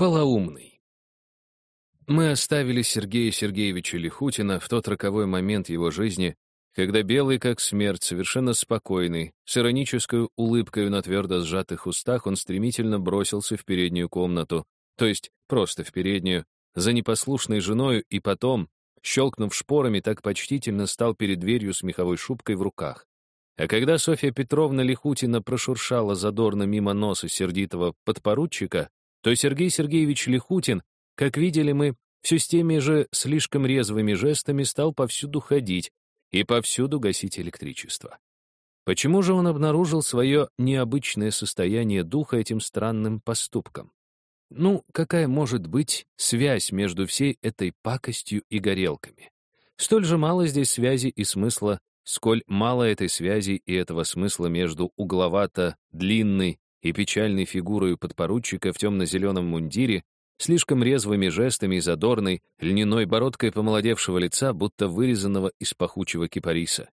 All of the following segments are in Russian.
Полоумный. Мы оставили Сергея Сергеевича Лихутина в тот роковой момент его жизни, когда белый как смерть, совершенно спокойный, с иронической улыбкой на твердо сжатых устах, он стремительно бросился в переднюю комнату, то есть просто в переднюю, за непослушной женою и потом, щелкнув шпорами, так почтительно стал перед дверью с меховой шубкой в руках. А когда Софья Петровна Лихутина прошуршала задорно мимо носа сердитого подпоручика, то Сергей Сергеевич Лихутин, как видели мы, все с теми же слишком резвыми жестами стал повсюду ходить и повсюду гасить электричество. Почему же он обнаружил свое необычное состояние духа этим странным поступком? Ну, какая может быть связь между всей этой пакостью и горелками? Столь же мало здесь связи и смысла, сколь мало этой связи и этого смысла между угловато-длинной и печальной фигурой подпоручика в темно-зеленом мундире, слишком резвыми жестами и задорной, льняной бородкой помолодевшего лица, будто вырезанного из пахучего кипариса.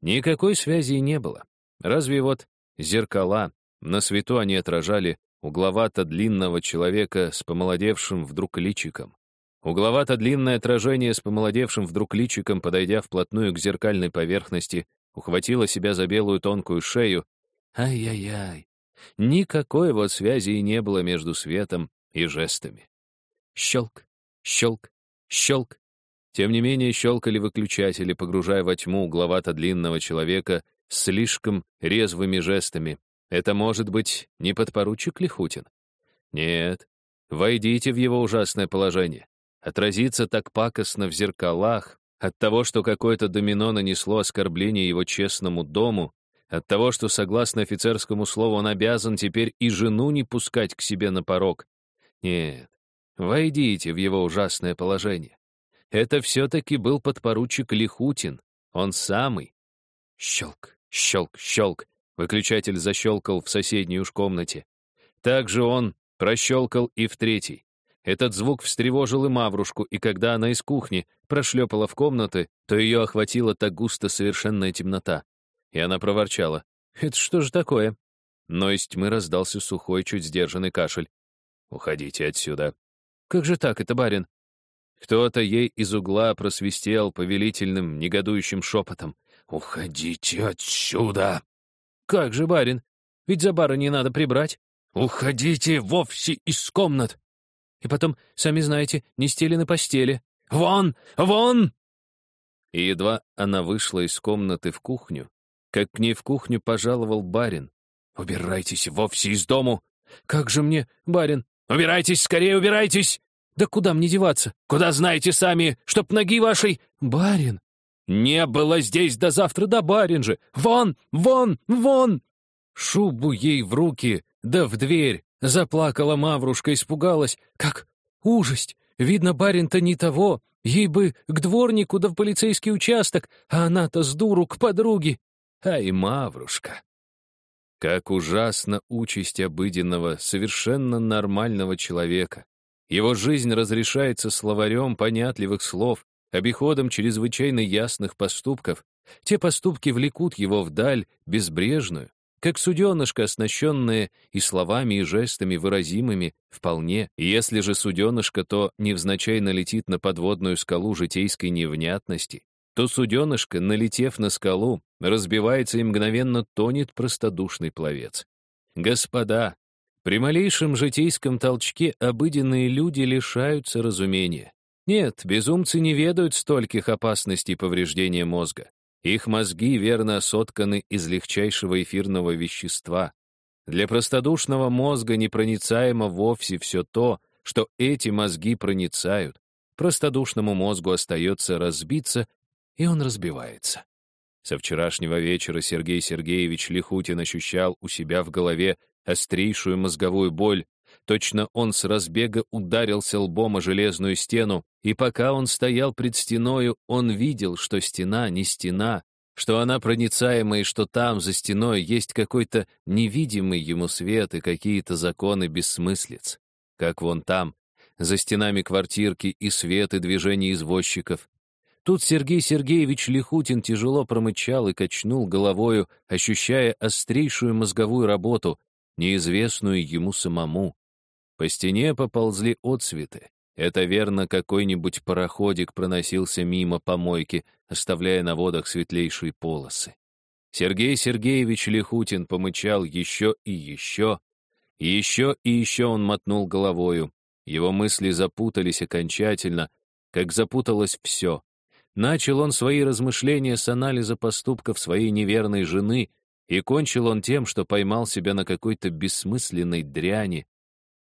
Никакой связи и не было. Разве вот зеркала, на свету они отражали угловато-длинного человека с помолодевшим вдруг личиком. Угловато-длинное отражение с помолодевшим вдруг личиком, подойдя вплотную к зеркальной поверхности, ухватило себя за белую тонкую шею. Ай-яй-яй, Никакой вот связи и не было между светом и жестами. Щелк, щелк, щелк. Тем не менее щелкали выключатели, погружая во тьму угловато-длинного человека с слишком резвыми жестами. Это может быть не подпоручик Лихутин? Нет. Войдите в его ужасное положение. Отразиться так пакостно в зеркалах, от того, что какое-то домино нанесло оскорбление его честному дому, от того, что, согласно офицерскому слову, он обязан теперь и жену не пускать к себе на порог. Нет, войдите в его ужасное положение. Это все-таки был подпоручик Лихутин, он самый. Щелк, щелк, щелк. Выключатель защелкал в соседней уж комнате. Также он прощелкал и в третьей. Этот звук встревожил и Маврушку, и когда она из кухни прошлепала в комнаты, то ее охватила так густо совершенная темнота и она проворчала. «Это что же такое?» Но из тьмы раздался сухой, чуть сдержанный кашель. «Уходите отсюда». «Как же так это, барин?» Кто-то ей из угла просвистел повелительным, негодующим шепотом. «Уходите отсюда!» «Как же, барин? Ведь за не надо прибрать». «Уходите вовсе из комнат!» «И потом, сами знаете, не стелены постели. Вон! Вон!» И едва она вышла из комнаты в кухню, как к ней в кухню пожаловал барин. «Убирайтесь вовсе из дому!» «Как же мне, барин?» «Убирайтесь, скорее убирайтесь!» «Да куда мне деваться?» «Куда знаете сами, чтоб ноги вашей...» «Барин!» «Не было здесь до завтра, да барин же! Вон, вон, вон!» Шубу ей в руки, да в дверь. Заплакала Маврушка, испугалась. «Как ужасть! Видно, барин-то не того. Ей бы к дворнику да в полицейский участок, а она-то с дуру к подруге. Ай, Маврушка! Как ужасна участь обыденного, совершенно нормального человека. Его жизнь разрешается словарем понятливых слов, обиходом чрезвычайно ясных поступков. Те поступки влекут его вдаль, безбрежную, как суденышко, оснащенное и словами, и жестами выразимыми вполне. Если же суденышко, то невзначай налетит на подводную скалу житейской невнятности, то суденышко, налетев на скалу, разбивается и мгновенно тонет простодушный пловец. Господа, при малейшем житейском толчке обыденные люди лишаются разумения. Нет, безумцы не ведают стольких опасностей повреждения мозга. Их мозги верно сотканы из легчайшего эфирного вещества. Для простодушного мозга непроницаемо вовсе все то, что эти мозги проницают. Простодушному мозгу остается разбиться и он разбивается. Со вчерашнего вечера Сергей Сергеевич Лихутин ощущал у себя в голове острейшую мозговую боль. Точно он с разбега ударился лбом о железную стену, и пока он стоял пред стеною, он видел, что стена не стена, что она проницаема, и что там, за стеной, есть какой-то невидимый ему свет и какие-то законы бессмыслиц. Как вон там, за стенами квартирки и свет и движение извозчиков, Тут Сергей Сергеевич Лихутин тяжело промычал и качнул головою, ощущая острейшую мозговую работу, неизвестную ему самому. По стене поползли отсветы. Это верно, какой-нибудь пароходик проносился мимо помойки, оставляя на водах светлейшие полосы. Сергей Сергеевич Лихутин помычал еще и еще, еще и еще он мотнул головою. Его мысли запутались окончательно, как запуталось все. Начал он свои размышления с анализа поступков своей неверной жены, и кончил он тем, что поймал себя на какой-то бессмысленной дряни.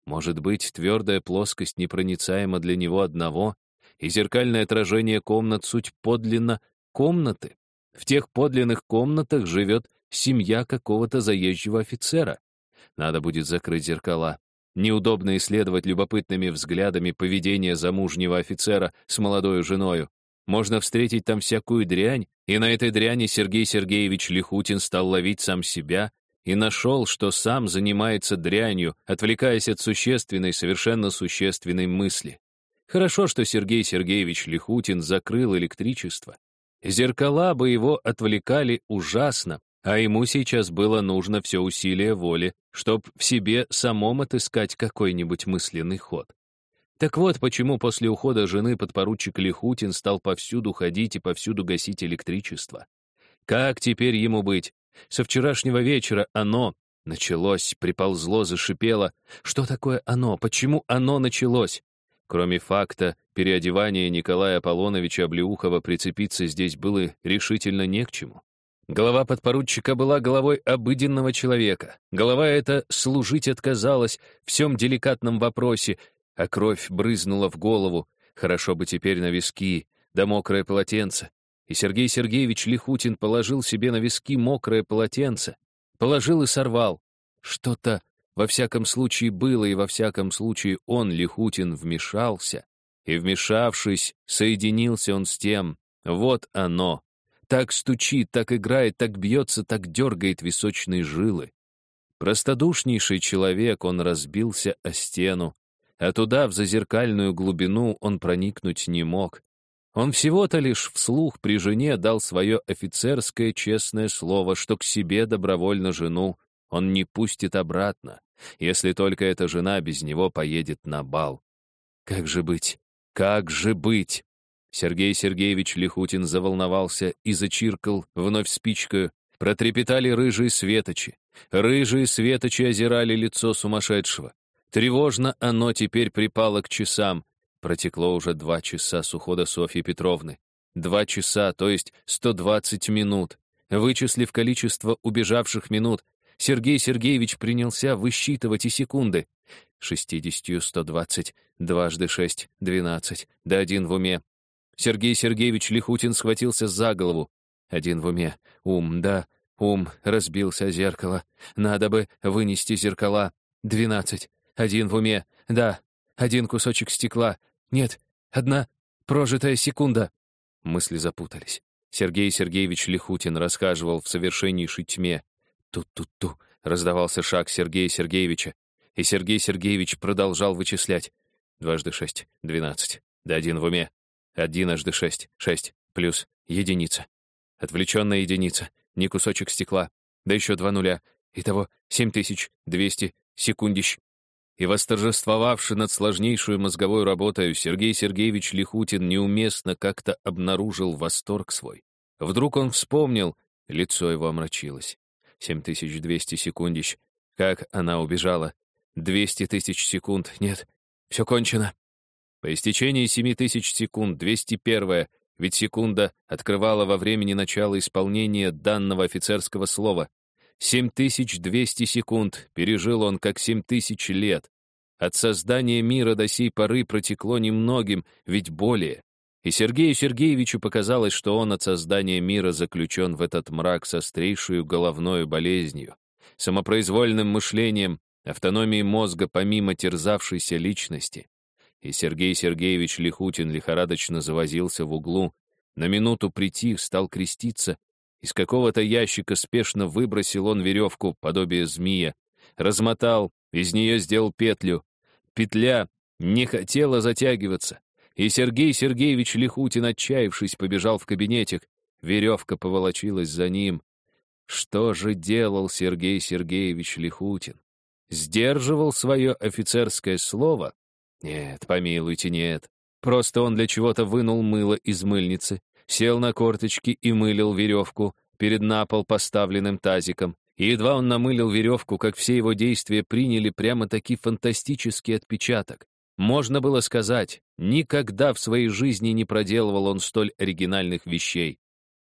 Может быть, твердая плоскость непроницаема для него одного, и зеркальное отражение комнат — суть подлинно комнаты. В тех подлинных комнатах живет семья какого-то заезжего офицера. Надо будет закрыть зеркала. Неудобно исследовать любопытными взглядами поведение замужнего офицера с молодой женою. Можно встретить там всякую дрянь, и на этой дряни Сергей Сергеевич Лихутин стал ловить сам себя и нашел, что сам занимается дрянью, отвлекаясь от существенной, совершенно существенной мысли. Хорошо, что Сергей Сергеевич Лихутин закрыл электричество. Зеркала бы его отвлекали ужасно, а ему сейчас было нужно все усилие воли, чтобы в себе самом отыскать какой-нибудь мысленный ход. Так вот, почему после ухода жены подпоручик Лихутин стал повсюду ходить и повсюду гасить электричество. Как теперь ему быть? Со вчерашнего вечера оно началось, приползло, зашипело. Что такое оно? Почему оно началось? Кроме факта переодевания Николая Аполлоновича Облеухова прицепиться здесь было решительно не к чему. Голова подпоручика была головой обыденного человека. Голова эта служить отказалась в всем деликатном вопросе, а кровь брызнула в голову. Хорошо бы теперь на виски, да мокрое полотенце. И Сергей Сергеевич Лихутин положил себе на виски мокрое полотенце. Положил и сорвал. Что-то во всяком случае было, и во всяком случае он, Лихутин, вмешался. И, вмешавшись, соединился он с тем. Вот оно. Так стучит, так играет, так бьется, так дергает височные жилы. Простодушнейший человек, он разбился о стену, а туда, в зазеркальную глубину, он проникнуть не мог. Он всего-то лишь вслух при жене дал свое офицерское честное слово, что к себе добровольно жену он не пустит обратно, если только эта жена без него поедет на бал. Как же быть? Как же быть? Сергей Сергеевич Лихутин заволновался и зачиркал вновь спичкою. Протрепетали рыжие светочи. Рыжие светочи озирали лицо сумасшедшего. Тревожно оно теперь припало к часам. Протекло уже два часа с ухода Софьи Петровны. Два часа, то есть 120 минут. Вычислив количество убежавших минут, Сергей Сергеевич принялся высчитывать и секунды. Шестидесятью сто двадцать, дважды шесть, двенадцать, да один в уме. Сергей Сергеевич Лихутин схватился за голову. Один в уме. Ум, да, ум, разбился зеркало. Надо бы вынести зеркала. Двенадцать. Один в уме. Да, один кусочек стекла. Нет, одна прожитая секунда. Мысли запутались. Сергей Сергеевич Лихутин расхаживал в совершеннейшей тьме. Ту-ту-ту раздавался шаг Сергея Сергеевича, и Сергей Сергеевич продолжал вычислять. Дважды шесть, двенадцать. Да один в уме. Одиножды шесть, шесть, плюс единица. Отвлеченная единица, не кусочек стекла, да еще два нуля. Итого семь тысяч двести секундищ. И восторжествовавший над сложнейшую мозговой работой, Сергей Сергеевич Лихутин неуместно как-то обнаружил восторг свой. Вдруг он вспомнил, лицо его омрачилось. 7200 секундищ. Как она убежала? 200 тысяч секунд. Нет, все кончено. По истечении 7000 секунд, 201 ведь секунда открывала во времени начала исполнения данного офицерского слова. 7200 секунд пережил он как 7000 лет. От создания мира до сей поры протекло немногим, ведь более. И Сергею Сергеевичу показалось, что он от создания мира заключен в этот мрак с острейшую головной болезнью, самопроизвольным мышлением, автономией мозга помимо терзавшейся личности. И Сергей Сергеевич Лихутин лихорадочно завозился в углу, на минуту притих, стал креститься, из какого-то ящика спешно выбросил он веревку, подобие змея, размотал, из нее сделал петлю. Петля не хотела затягиваться, и Сергей Сергеевич Лихутин, отчаявшись, побежал в кабинетик. Веревка поволочилась за ним. Что же делал Сергей Сергеевич Лихутин? сдерживал свое офицерское слово? Нет, помилуйте, нет. Просто он для чего-то вынул мыло из мыльницы, сел на корточки и мылил веревку перед на пол поставленным тазиком. И едва он намылил веревку, как все его действия приняли прямо-таки фантастический отпечаток. Можно было сказать, никогда в своей жизни не проделывал он столь оригинальных вещей.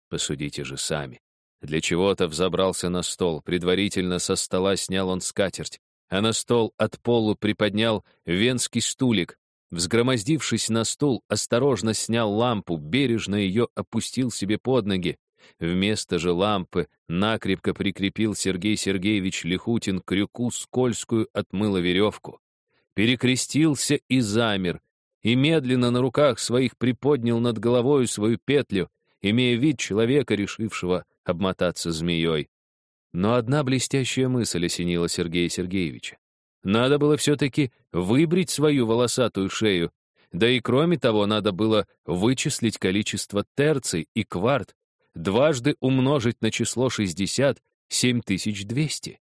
Посудите же сами. Для чего-то взобрался на стол, предварительно со стола снял он скатерть, а на стол от полу приподнял венский стулик. Взгромоздившись на стул, осторожно снял лампу, бережно ее опустил себе под ноги. Вместо же лампы накрепко прикрепил Сергей Сергеевич Лихутин к крюку скользкую отмыло веревку. Перекрестился и замер, и медленно на руках своих приподнял над головой свою петлю, имея вид человека, решившего обмотаться змеей. Но одна блестящая мысль осенила Сергея Сергеевича. Надо было все-таки выбрить свою волосатую шею, да и кроме того надо было вычислить количество терций и кварт, дважды умножить на число 60 — 7200.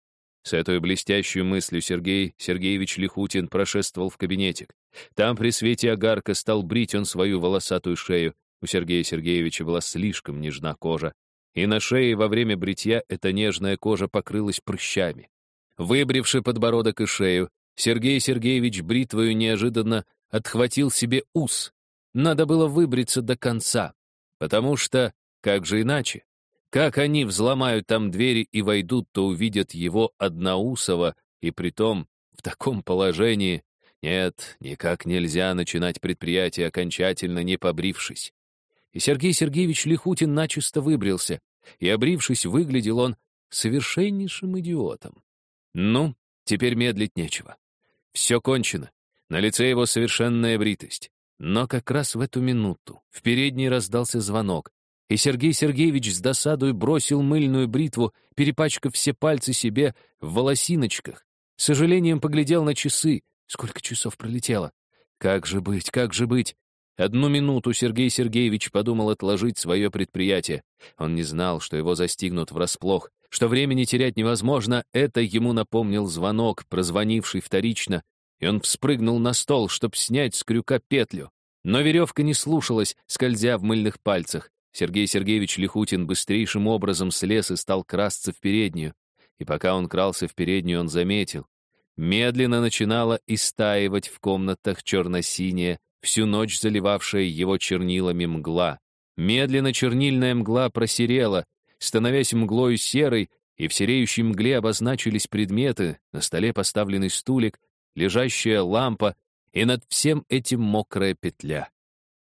С этой блестящей мыслью Сергей Сергеевич Лихутин прошествовал в кабинетик. Там при свете огарка стал брить он свою волосатую шею. У Сергея Сергеевича была слишком нежна кожа, и на шее во время бритья эта нежная кожа покрылась прыщами. Выбривши подбородок и шею, Сергей Сергеевич бритвою неожиданно отхватил себе ус. Надо было выбриться до конца, потому что, как же иначе? Как они взломают там двери и войдут, то увидят его одноусого, и притом в таком положении. Нет, никак нельзя начинать предприятие окончательно не побрившись и Сергей Сергеевич Лихутин начисто выбрился, и, обрившись, выглядел он совершеннейшим идиотом. Ну, теперь медлить нечего. Все кончено. На лице его совершенная бритость. Но как раз в эту минуту в передней раздался звонок, и Сергей Сергеевич с досадой бросил мыльную бритву, перепачкав все пальцы себе в волосиночках. С сожалением поглядел на часы. Сколько часов пролетело? Как же быть, как же быть? Одну минуту Сергей Сергеевич подумал отложить свое предприятие. Он не знал, что его застигнут врасплох, что времени терять невозможно, это ему напомнил звонок, прозвонивший вторично, и он вспрыгнул на стол, чтобы снять с крюка петлю. Но веревка не слушалась, скользя в мыльных пальцах. Сергей Сергеевич Лихутин быстрейшим образом слез и стал красться в переднюю. И пока он крался в переднюю, он заметил. Медленно начинала истаивать в комнатах черно-синяя, всю ночь заливавшая его чернилами мгла. Медленно чернильная мгла просерела, становясь мглою серой, и в сереющей мгле обозначились предметы, на столе поставленный стулик, лежащая лампа и над всем этим мокрая петля.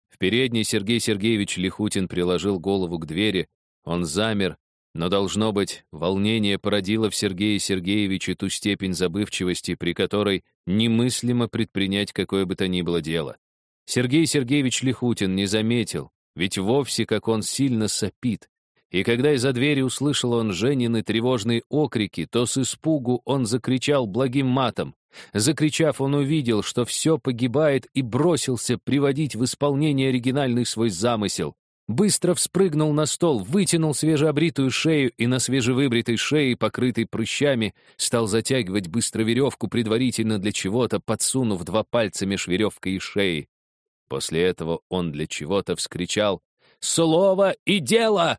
В передней Сергей Сергеевич Лихутин приложил голову к двери, он замер, но, должно быть, волнение породило в Сергее Сергеевиче ту степень забывчивости, при которой немыслимо предпринять какое бы то ни было дело. Сергей Сергеевич Лихутин не заметил, ведь вовсе как он сильно сопит. И когда из-за двери услышал он Женины тревожные окрики, то с испугу он закричал благим матом. Закричав, он увидел, что все погибает, и бросился приводить в исполнение оригинальный свой замысел. Быстро вспрыгнул на стол, вытянул свежеобритую шею и на свежевыбритой шее, покрытой прыщами, стал затягивать быстро веревку предварительно для чего-то, подсунув два пальца меж веревкой и шеей. После этого он для чего-то вскричал «Слово и дело!»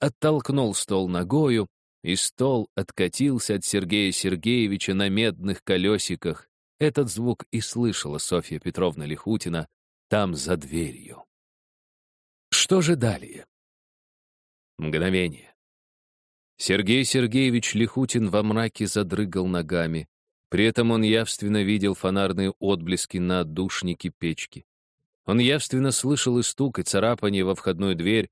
Оттолкнул стол ногою, и стол откатился от Сергея Сергеевича на медных колесиках. Этот звук и слышала Софья Петровна Лихутина там за дверью. Что же далее? Мгновение. Сергей Сергеевич Лихутин во мраке задрыгал ногами. При этом он явственно видел фонарные отблески на отдушнике печки. Он явственно слышал и стук, и царапание во входную дверь.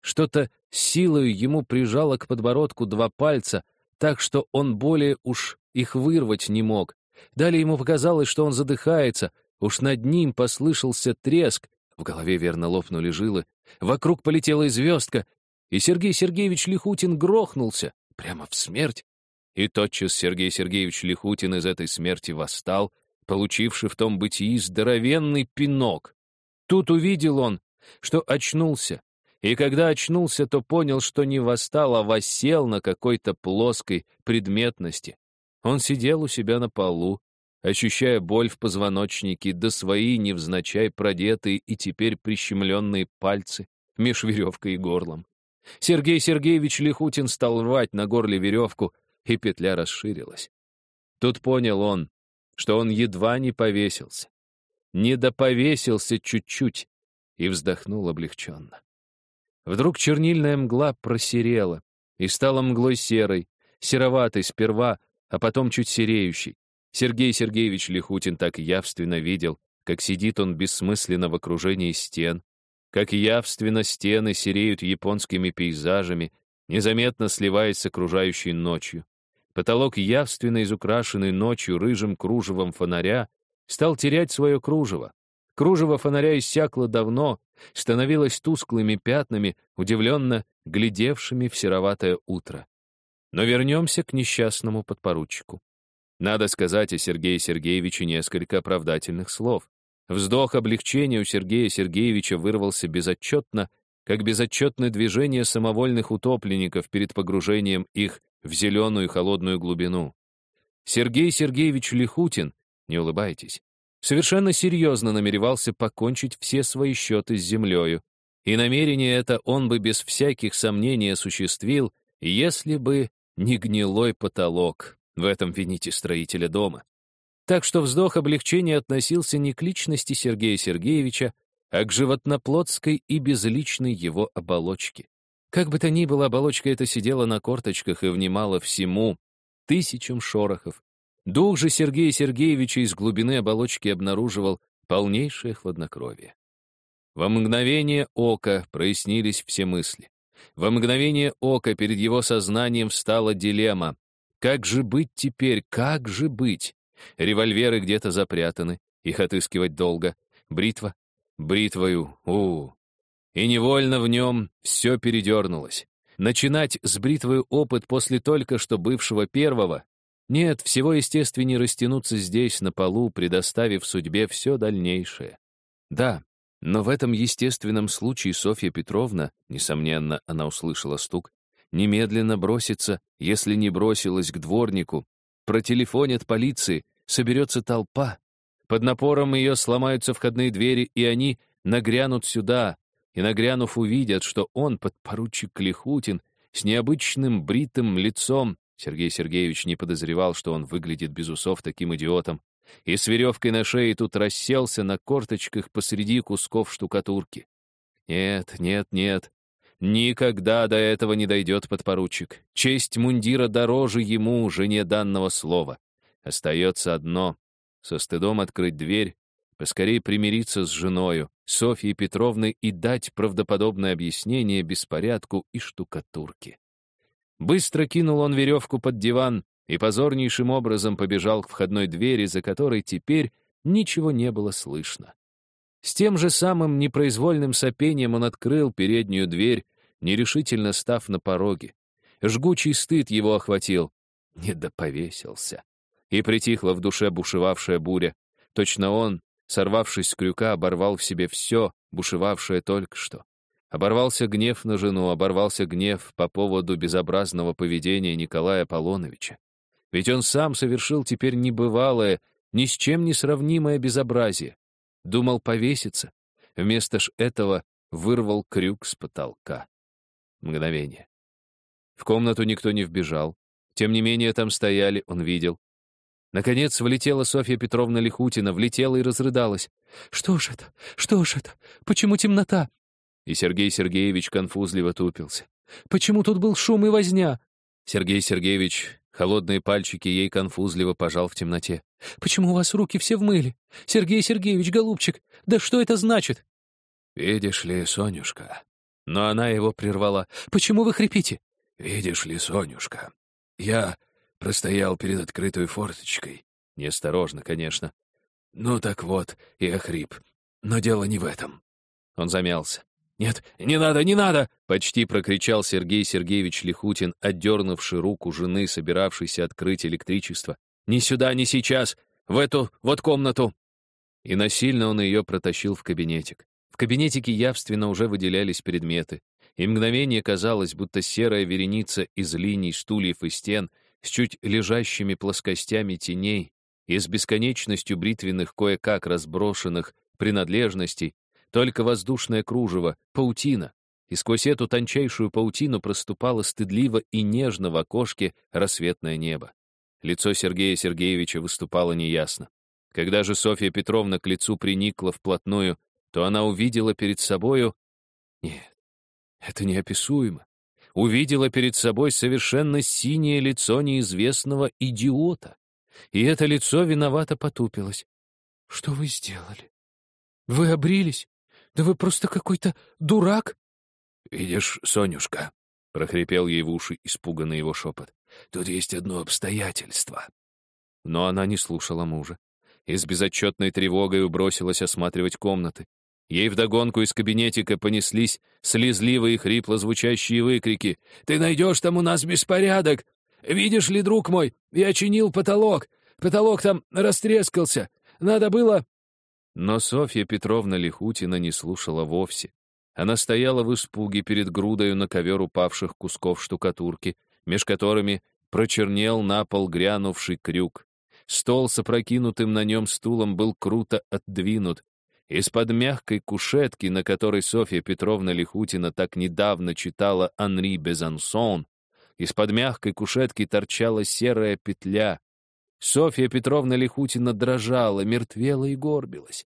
Что-то силою ему прижало к подбородку два пальца, так что он более уж их вырвать не мог. Далее ему показалось, что он задыхается, уж над ним послышался треск, в голове верно лопнули жилы, вокруг полетела и звездка, и Сергей Сергеевич Лихутин грохнулся прямо в смерть. И тотчас Сергей Сергеевич Лихутин из этой смерти восстал, получивший в том бытии здоровенный пинок. Тут увидел он, что очнулся, и когда очнулся, то понял, что не восстал, а воссел на какой-то плоской предметности. Он сидел у себя на полу, ощущая боль в позвоночнике, да свои невзначай продетые и теперь прищемленные пальцы меж веревкой и горлом. Сергей Сергеевич Лихутин стал рвать на горле веревку, и петля расширилась. Тут понял он, что он едва не повесился. Не доповесился чуть-чуть и вздохнул облегченно. Вдруг чернильная мгла просерела и стала мглой серой, сероватой сперва, а потом чуть сереющей. Сергей Сергеевич Лихутин так явственно видел, как сидит он бессмысленно в окружении стен, как явственно стены сереют японскими пейзажами, незаметно сливаясь с окружающей ночью. Потолок, явственно изукрашенный ночью рыжим кружевом фонаря, стал терять свое кружево. Кружево фонаря иссякло давно, становилось тусклыми пятнами, удивленно глядевшими в сероватое утро. Но вернемся к несчастному подпоручику. Надо сказать о Сергее Сергеевиче несколько оправдательных слов. Вздох облегчения у Сергея Сергеевича вырвался безотчетно, как безотчетное движение самовольных утопленников перед погружением их в зеленую холодную глубину. Сергей Сергеевич Лихутин, не улыбайтесь, совершенно серьезно намеревался покончить все свои счеты с землею, и намерение это он бы без всяких сомнений осуществил, если бы не гнилой потолок, в этом вините строителя дома. Так что вздох облегчения относился не к личности Сергея Сергеевича, а к животноплотской и безличной его оболочке. Как бы то ни было, оболочка эта сидела на корточках и внимала всему, тысячам шорохов. Дух же Сергея Сергеевича из глубины оболочки обнаруживал полнейшее хладнокровие. Во мгновение ока прояснились все мысли. Во мгновение ока перед его сознанием встала дилемма. Как же быть теперь, как же быть? Револьверы где-то запрятаны, их отыскивать долго. Бритва? Бритвою, у, И невольно в нем все передернулось. Начинать с бритвой опыт после только что бывшего первого? Нет, всего естественнее растянуться здесь, на полу, предоставив судьбе все дальнейшее. Да, но в этом естественном случае Софья Петровна, несомненно, она услышала стук, немедленно бросится, если не бросилась к дворнику, протелефонят полиции, соберется толпа. Под напором ее сломаются входные двери, и они нагрянут сюда, и, нагрянув, увидят, что он, подпоручик Клихутин, с необычным бритым лицом, Сергей Сергеевич не подозревал, что он выглядит без усов таким идиотом, и с веревкой на шее тут расселся на корточках посреди кусков штукатурки. Нет, нет, нет. Никогда до этого не дойдет подпоручик. Честь мундира дороже ему, жене данного слова. Остается одно — со стыдом открыть дверь, поскорее примириться с женою, Софьей Петровной и дать правдоподобное объяснение беспорядку и штукатурке. Быстро кинул он веревку под диван и позорнейшим образом побежал к входной двери, за которой теперь ничего не было слышно. С тем же самым непроизвольным сопением он открыл переднюю дверь, нерешительно став на пороге. Жгучий стыд его охватил. Не доповесился и притихла в душе бушевавшая буря. Точно он, сорвавшись с крюка, оборвал в себе все, бушевавшее только что. Оборвался гнев на жену, оборвался гнев по поводу безобразного поведения Николая Аполлоновича. Ведь он сам совершил теперь небывалое, ни с чем не сравнимое безобразие. Думал повеситься, вместо ж этого вырвал крюк с потолка. Мгновение. В комнату никто не вбежал. Тем не менее, там стояли, он видел, Наконец влетела Софья Петровна Лихутина, влетела и разрыдалась. «Что ж это? Что ж это? Почему темнота?» И Сергей Сергеевич конфузливо тупился. «Почему тут был шум и возня?» Сергей Сергеевич, холодные пальчики ей конфузливо пожал в темноте. «Почему у вас руки все в мыле? Сергей Сергеевич, голубчик, да что это значит?» «Видишь ли, Сонюшка...» Но она его прервала. «Почему вы хрипите?» «Видишь ли, Сонюшка, я Простоял перед открытой форточкой. Неосторожно, конечно. Ну так вот, и охрип. Но дело не в этом. Он замялся. «Нет, не надо, не надо!» — почти прокричал Сергей Сергеевич Лихутин, отдернувший руку жены, собиравшейся открыть электричество. «Не сюда, не сейчас! В эту вот комнату!» И насильно он ее протащил в кабинетик. В кабинетике явственно уже выделялись предметы, и мгновение казалось, будто серая вереница из линий стульев и стен с чуть лежащими плоскостями теней и с бесконечностью бритвенных кое-как разброшенных принадлежностей, только воздушное кружево, паутина, и сквозь эту тончайшую паутину проступало стыдливо и нежно в окошке рассветное небо. Лицо Сергея Сергеевича выступало неясно. Когда же Софья Петровна к лицу приникла вплотную, то она увидела перед собою... Нет, это неописуемо. Увидела перед собой совершенно синее лицо неизвестного идиота. И это лицо виновато потупилось. «Что вы сделали? Вы обрились? Да вы просто какой-то дурак!» «Видишь, Сонюшка», — прохрипел ей в уши испуганный его шепот, «тут есть одно обстоятельство». Но она не слушала мужа и с безотчетной тревогой бросилась осматривать комнаты. Ей вдогонку из кабинетика понеслись слезливые хрипло звучащие выкрики. «Ты найдешь там у нас беспорядок! Видишь ли, друг мой, я чинил потолок! Потолок там растрескался! Надо было...» Но Софья Петровна Лихутина не слушала вовсе. Она стояла в испуге перед грудою на ковер упавших кусков штукатурки, меж которыми прочернел на пол грянувший крюк. Стол с опрокинутым на нем стулом был круто отдвинут. Из-под мягкой кушетки, на которой Софья Петровна Лихутина так недавно читала Анри Безансон, из-под мягкой кушетки торчала серая петля. Софья Петровна Лихутина дрожала, мертвела и горбилась.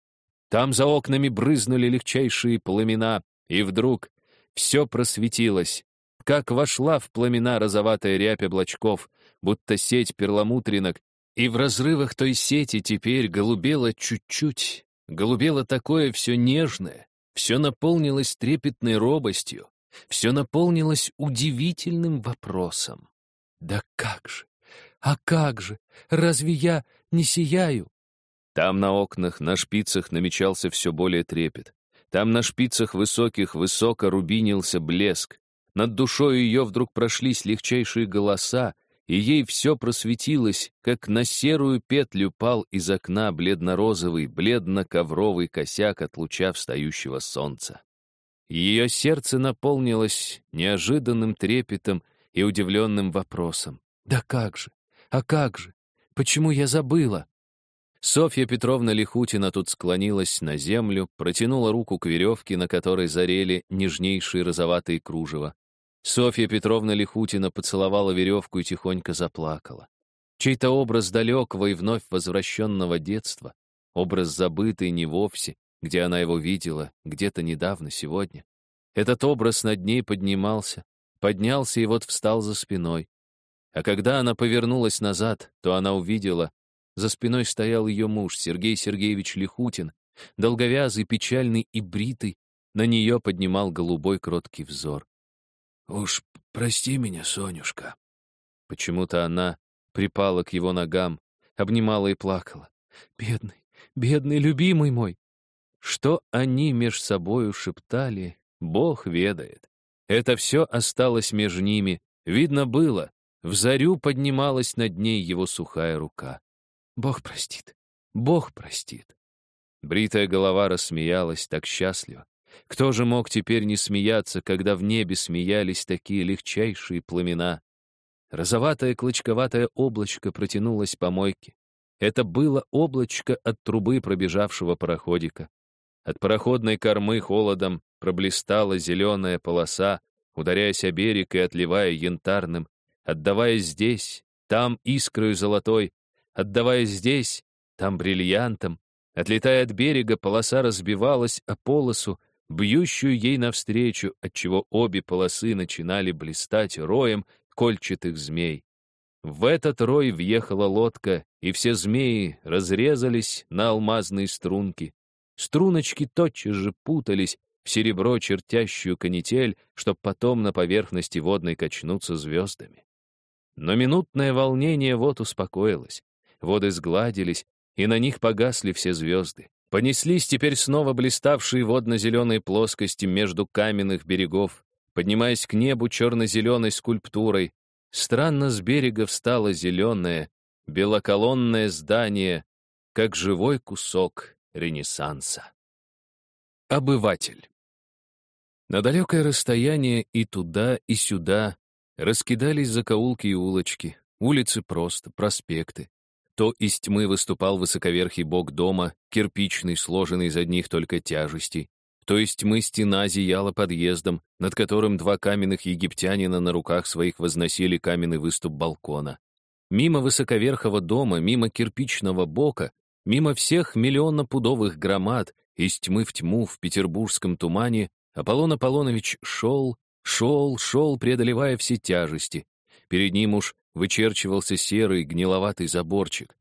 Там за окнами брызнули легчайшие пламена, и вдруг все просветилось, как вошла в пламена розоватая рябь облачков, будто сеть перламутринок, и в разрывах той сети теперь голубело чуть-чуть, голубело такое все нежное, все наполнилось трепетной робостью, все наполнилось удивительным вопросом. «Да как же? А как же? Разве я не сияю?» Там на окнах, на шпицах намечался все более трепет. Там на шпицах высоких высоко рубинился блеск. Над душой ее вдруг прошлись легчайшие голоса, и ей все просветилось, как на серую петлю пал из окна бледно-розовый, бледно-ковровый косяк от луча встающего солнца. Ее сердце наполнилось неожиданным трепетом и удивленным вопросом. «Да как же? А как же? Почему я забыла?» Софья Петровна Лихутина тут склонилась на землю, протянула руку к веревке, на которой зарели нежнейшие розоватые кружева. Софья Петровна Лихутина поцеловала веревку и тихонько заплакала. Чей-то образ далекого и вновь возвращенного детства, образ забытый не вовсе, где она его видела, где-то недавно, сегодня. Этот образ над ней поднимался, поднялся и вот встал за спиной. А когда она повернулась назад, то она увидела, за спиной стоял ее муж, Сергей Сергеевич Лихутин, долговязый, печальный и бритый, на нее поднимал голубой кроткий взор. «Уж прости меня, Сонюшка». Почему-то она припала к его ногам, обнимала и плакала. «Бедный, бедный, любимый мой!» Что они меж собою шептали, Бог ведает. Это все осталось между ними, видно было, в зарю поднималась над ней его сухая рука. Бог простит, Бог простит. Бритая голова рассмеялась так счастливо. Кто же мог теперь не смеяться, когда в небе смеялись такие легчайшие пламена? Розоватое клочковатое облачко протянулось по мойке. Это было облачко от трубы пробежавшего пароходика. От пароходной кормы холодом проблистала зеленая полоса, ударяясь о берег и отливая янтарным, отдавая здесь, там искрою золотой, отдавая здесь, там бриллиантом. Отлетая от берега, полоса разбивалась о полосу, бьющую ей навстречу, отчего обе полосы начинали блистать роем кольчатых змей. В этот рой въехала лодка, и все змеи разрезались на алмазные струнки. Струночки тотчас же путались в серебро чертящую канитель, чтоб потом на поверхности водной качнуться звездами. Но минутное волнение вот успокоилось. Воды сгладились, и на них погасли все звезды. Понеслись теперь снова блиставшие водно-зеленые плоскости между каменных берегов, поднимаясь к небу черно-зеленой скульптурой. Странно с берега встало зеленое, белоколонное здание, как живой кусок Ренессанса. Обыватель. На далекое расстояние и туда, и сюда раскидались закоулки и улочки, Улицы просто, проспекты. То из тьмы выступал высоковерхий бок дома, кирпичный, сложенный из одних только тяжестей. То есть тьмы стена зияла подъездом, над которым два каменных египтянина на руках своих возносили каменный выступ балкона. Мимо высоковерхого дома, мимо кирпичного бока, мимо всех миллионнопудовых громад, из тьмы в тьму в петербургском тумане, Аполлон Аполлонович шел, шел, шел, преодолевая все тяжести. Перед ним уж вычерчивался серый гниловатый заборчик.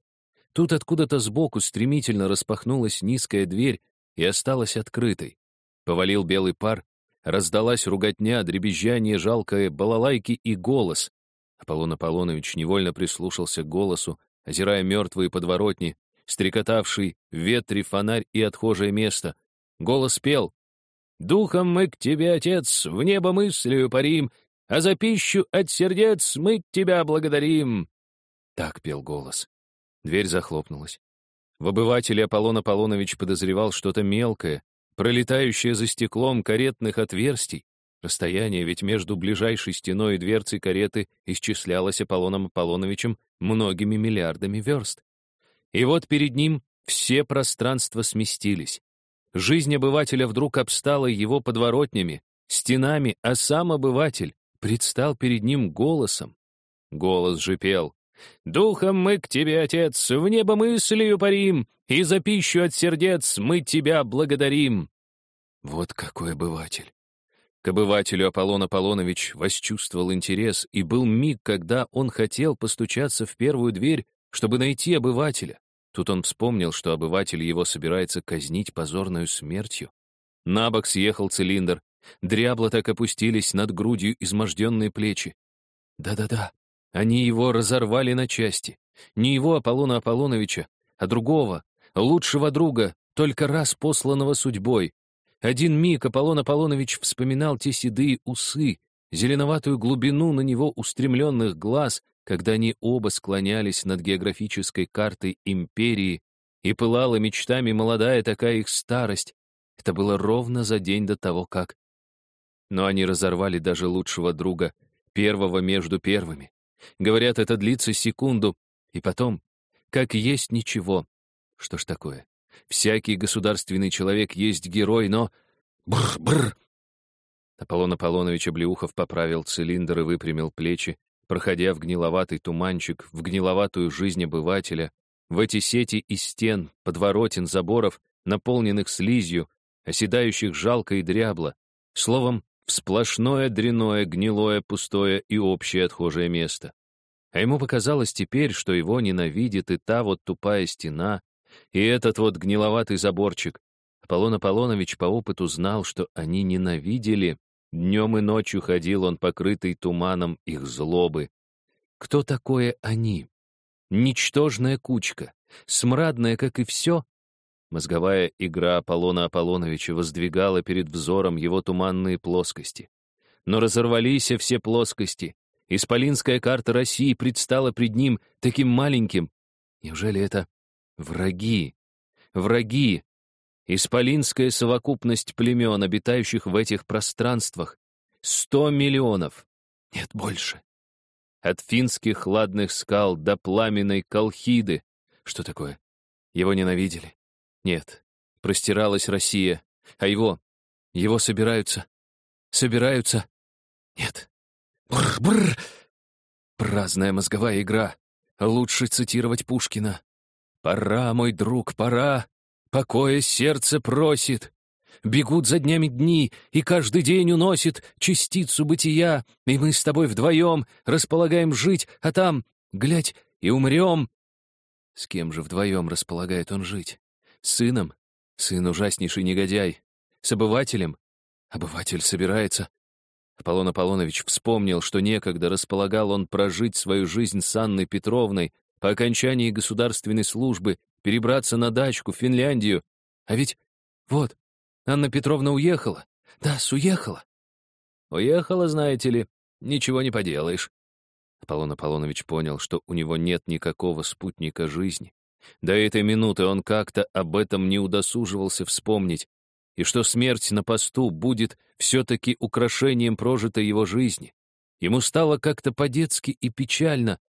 Тут откуда-то сбоку стремительно распахнулась низкая дверь и осталась открытой. Повалил белый пар, раздалась руготня, дребезжание, жалкое балалайки и голос. Аполлон Аполлонович невольно прислушался к голосу, озирая мертвые подворотни, стрекотавший в ветре фонарь и отхожее место. Голос пел. «Духом мы к тебе, Отец, в небо мыслью парим, а за пищу от сердец мы тебя благодарим». Так пел голос. Дверь захлопнулась. В обывателе Аполлон Аполлонович подозревал что-то мелкое, пролетающее за стеклом каретных отверстий. Расстояние ведь между ближайшей стеной и дверцей кареты исчислялось Аполлоном Аполлоновичем многими миллиардами верст. И вот перед ним все пространства сместились. Жизнь обывателя вдруг обстала его подворотнями, стенами, а сам обыватель предстал перед ним голосом. Голос же пел. «Духом мы к тебе, Отец, в небо мыслью парим, и за пищу от сердец мы тебя благодарим». Вот какой обыватель. К обывателю Аполлон Аполлонович восчувствовал интерес, и был миг, когда он хотел постучаться в первую дверь, чтобы найти обывателя. Тут он вспомнил, что обыватель его собирается казнить позорную смертью. На бок съехал цилиндр. Дрябло так опустились над грудью изможденные плечи. Да-да-да, они его разорвали на части. Не его Аполлона Аполлоновича, а другого, лучшего друга, только раз посланного судьбой. Один миг Аполлон Аполлонович вспоминал те седые усы, зеленоватую глубину на него устремленных глаз, когда они оба склонялись над географической картой империи, и пылала мечтами молодая такая их старость. Это было ровно за день до того, как... Но они разорвали даже лучшего друга, первого между первыми. Говорят, это длится секунду, и потом, как есть ничего. Что ж такое? Всякий государственный человек есть герой, но... Бррр-бррр! Аполлон Аполлонович Облеухов поправил цилиндр и выпрямил плечи, проходя в гниловатый туманчик, в гниловатую жизнь обывателя, в эти сети из стен, подворотен, заборов, наполненных слизью, оседающих жалко и дрябло, словом, в сплошное дряное, гнилое, пустое и общее отхожее место. А ему показалось теперь, что его ненавидит и та вот тупая стена, и этот вот гниловатый заборчик. Аполлон Аполлонович по опыту знал, что они ненавидели, Днем и ночью ходил он, покрытый туманом их злобы. Кто такое они? Ничтожная кучка, смрадная, как и все. Мозговая игра Аполлона Аполлоновича воздвигала перед взором его туманные плоскости. Но разорвались все плоскости. Исполинская карта России предстала пред ним таким маленьким. Неужели это враги? Враги, Исполинская совокупность племен, обитающих в этих пространствах. Сто миллионов. Нет, больше. От финских хладных скал до пламенной Колхиды. Что такое? Его ненавидели? Нет. Простиралась Россия. А его? Его собираются? Собираются? Нет. Бррр-бррр. Праздная мозговая игра. Лучше цитировать Пушкина. «Пора, мой друг, пора!» Покоя сердце просит. Бегут за днями дни, и каждый день уносит частицу бытия, и мы с тобой вдвоем располагаем жить, а там, глядь, и умрем. С кем же вдвоем располагает он жить? Сыном? Сын ужаснейший негодяй. С обывателем? Обыватель собирается. Аполлон Аполлонович вспомнил, что некогда располагал он прожить свою жизнь с Анной Петровной по окончании государственной службы перебраться на дачку в Финляндию. А ведь вот, Анна Петровна уехала. Да, уехала. Уехала, знаете ли, ничего не поделаешь. Аполлон Аполлонович понял, что у него нет никакого спутника жизни. До этой минуты он как-то об этом не удосуживался вспомнить, и что смерть на посту будет все-таки украшением прожитой его жизни. Ему стало как-то по-детски и печально.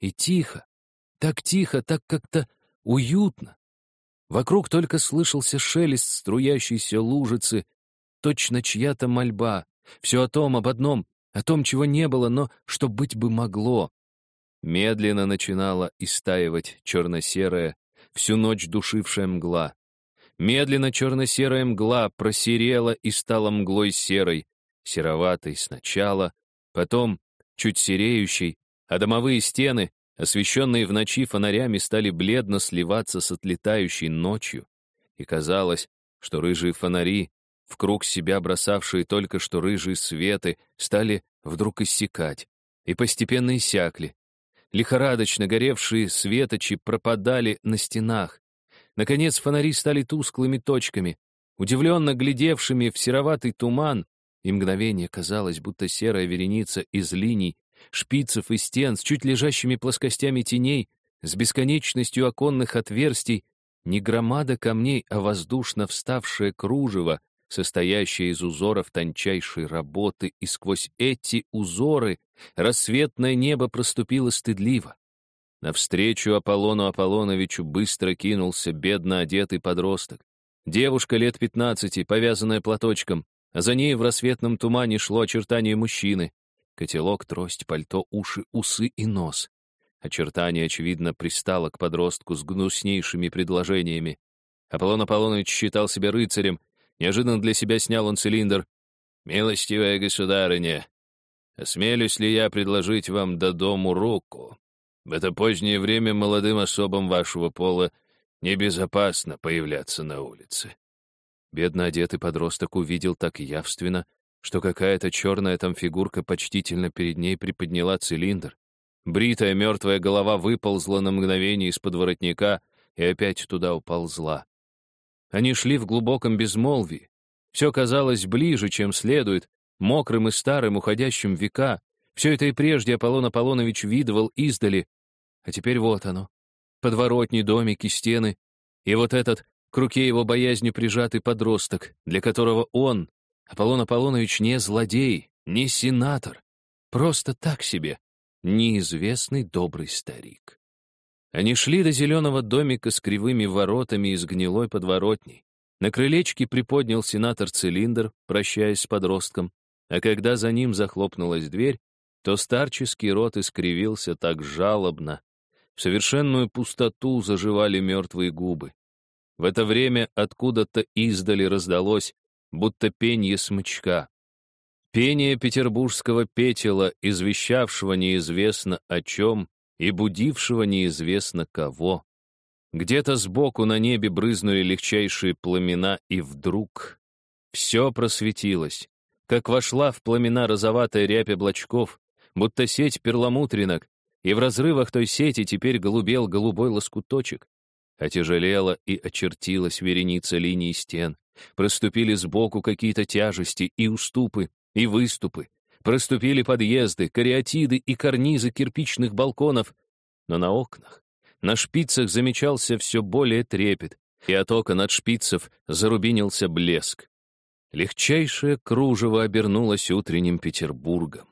И тихо. Так тихо, так как-то уютно. Вокруг только слышался шелест струящейся лужицы, точно чья-то мольба. Все о том, об одном, о том, чего не было, но что быть бы могло. Медленно начинала истаивать черно-серая, всю ночь душившая мгла. Медленно черно-серая мгла просерела и стала мглой серой, сероватой сначала, потом чуть сереющей, а домовые стены, освещенные в ночи фонарями, стали бледно сливаться с отлетающей ночью, и казалось, что рыжие фонари, в круг себя бросавшие только что рыжие светы, стали вдруг иссякать, и постепенно иссякли. Лихорадочно горевшие светочи пропадали на стенах. Наконец фонари стали тусклыми точками, удивленно глядевшими в сероватый туман, и мгновение казалось, будто серая вереница из линий шпицев и стен с чуть лежащими плоскостями теней, с бесконечностью оконных отверстий, не громада камней, а воздушно вставшее кружево, состоящее из узоров тончайшей работы, и сквозь эти узоры рассветное небо проступило стыдливо. Навстречу Аполлону Аполлоновичу быстро кинулся бедно одетый подросток. Девушка лет пятнадцати, повязанная платочком, а за ней в рассветном тумане шло очертание мужчины. Котелок, трость, пальто, уши, усы и нос. Очертание, очевидно, пристало к подростку с гнуснейшими предложениями. Аполлон Аполлонович считал себя рыцарем. Неожиданно для себя снял он цилиндр. «Милостивая государыня, осмелюсь ли я предложить вам до дому руку? В это позднее время молодым особам вашего пола небезопасно появляться на улице». Бедно одетый подросток увидел так явственно, что какая-то черная там фигурка почтительно перед ней приподняла цилиндр. Бритая мертвая голова выползла на мгновение из-под воротника и опять туда уползла. Они шли в глубоком безмолвии. Все казалось ближе, чем следует, мокрым и старым, уходящим века. Все это и прежде Аполлон Аполлонович видывал издали. А теперь вот оно. Подворотни, домики, стены. И вот этот, к руке его боязни прижатый подросток, для которого он, Аполлон Аполлонович не злодей, не сенатор. Просто так себе. Неизвестный добрый старик. Они шли до зеленого домика с кривыми воротами из гнилой подворотней. На крылечке приподнял сенатор цилиндр, прощаясь с подростком, а когда за ним захлопнулась дверь, то старческий рот искривился так жалобно. В совершенную пустоту заживали мертвые губы. В это время откуда-то издали раздалось будто пенье смычка. Пение петербургского петела, извещавшего неизвестно о чем и будившего неизвестно кого. Где-то сбоку на небе брызнули легчайшие пламена, и вдруг все просветилось, как вошла в пламена розоватая рябь облачков, будто сеть перламутринок, и в разрывах той сети теперь голубел голубой лоскуточек. Отяжелела и очертилась вереница линий стен. Проступили сбоку какие-то тяжести и уступы, и выступы. Проступили подъезды, кариатиды и карнизы кирпичных балконов. Но на окнах, на шпицах замечался все более трепет, и от окон от шпицев зарубинился блеск. Легчайшее кружево обернулось утренним Петербургом.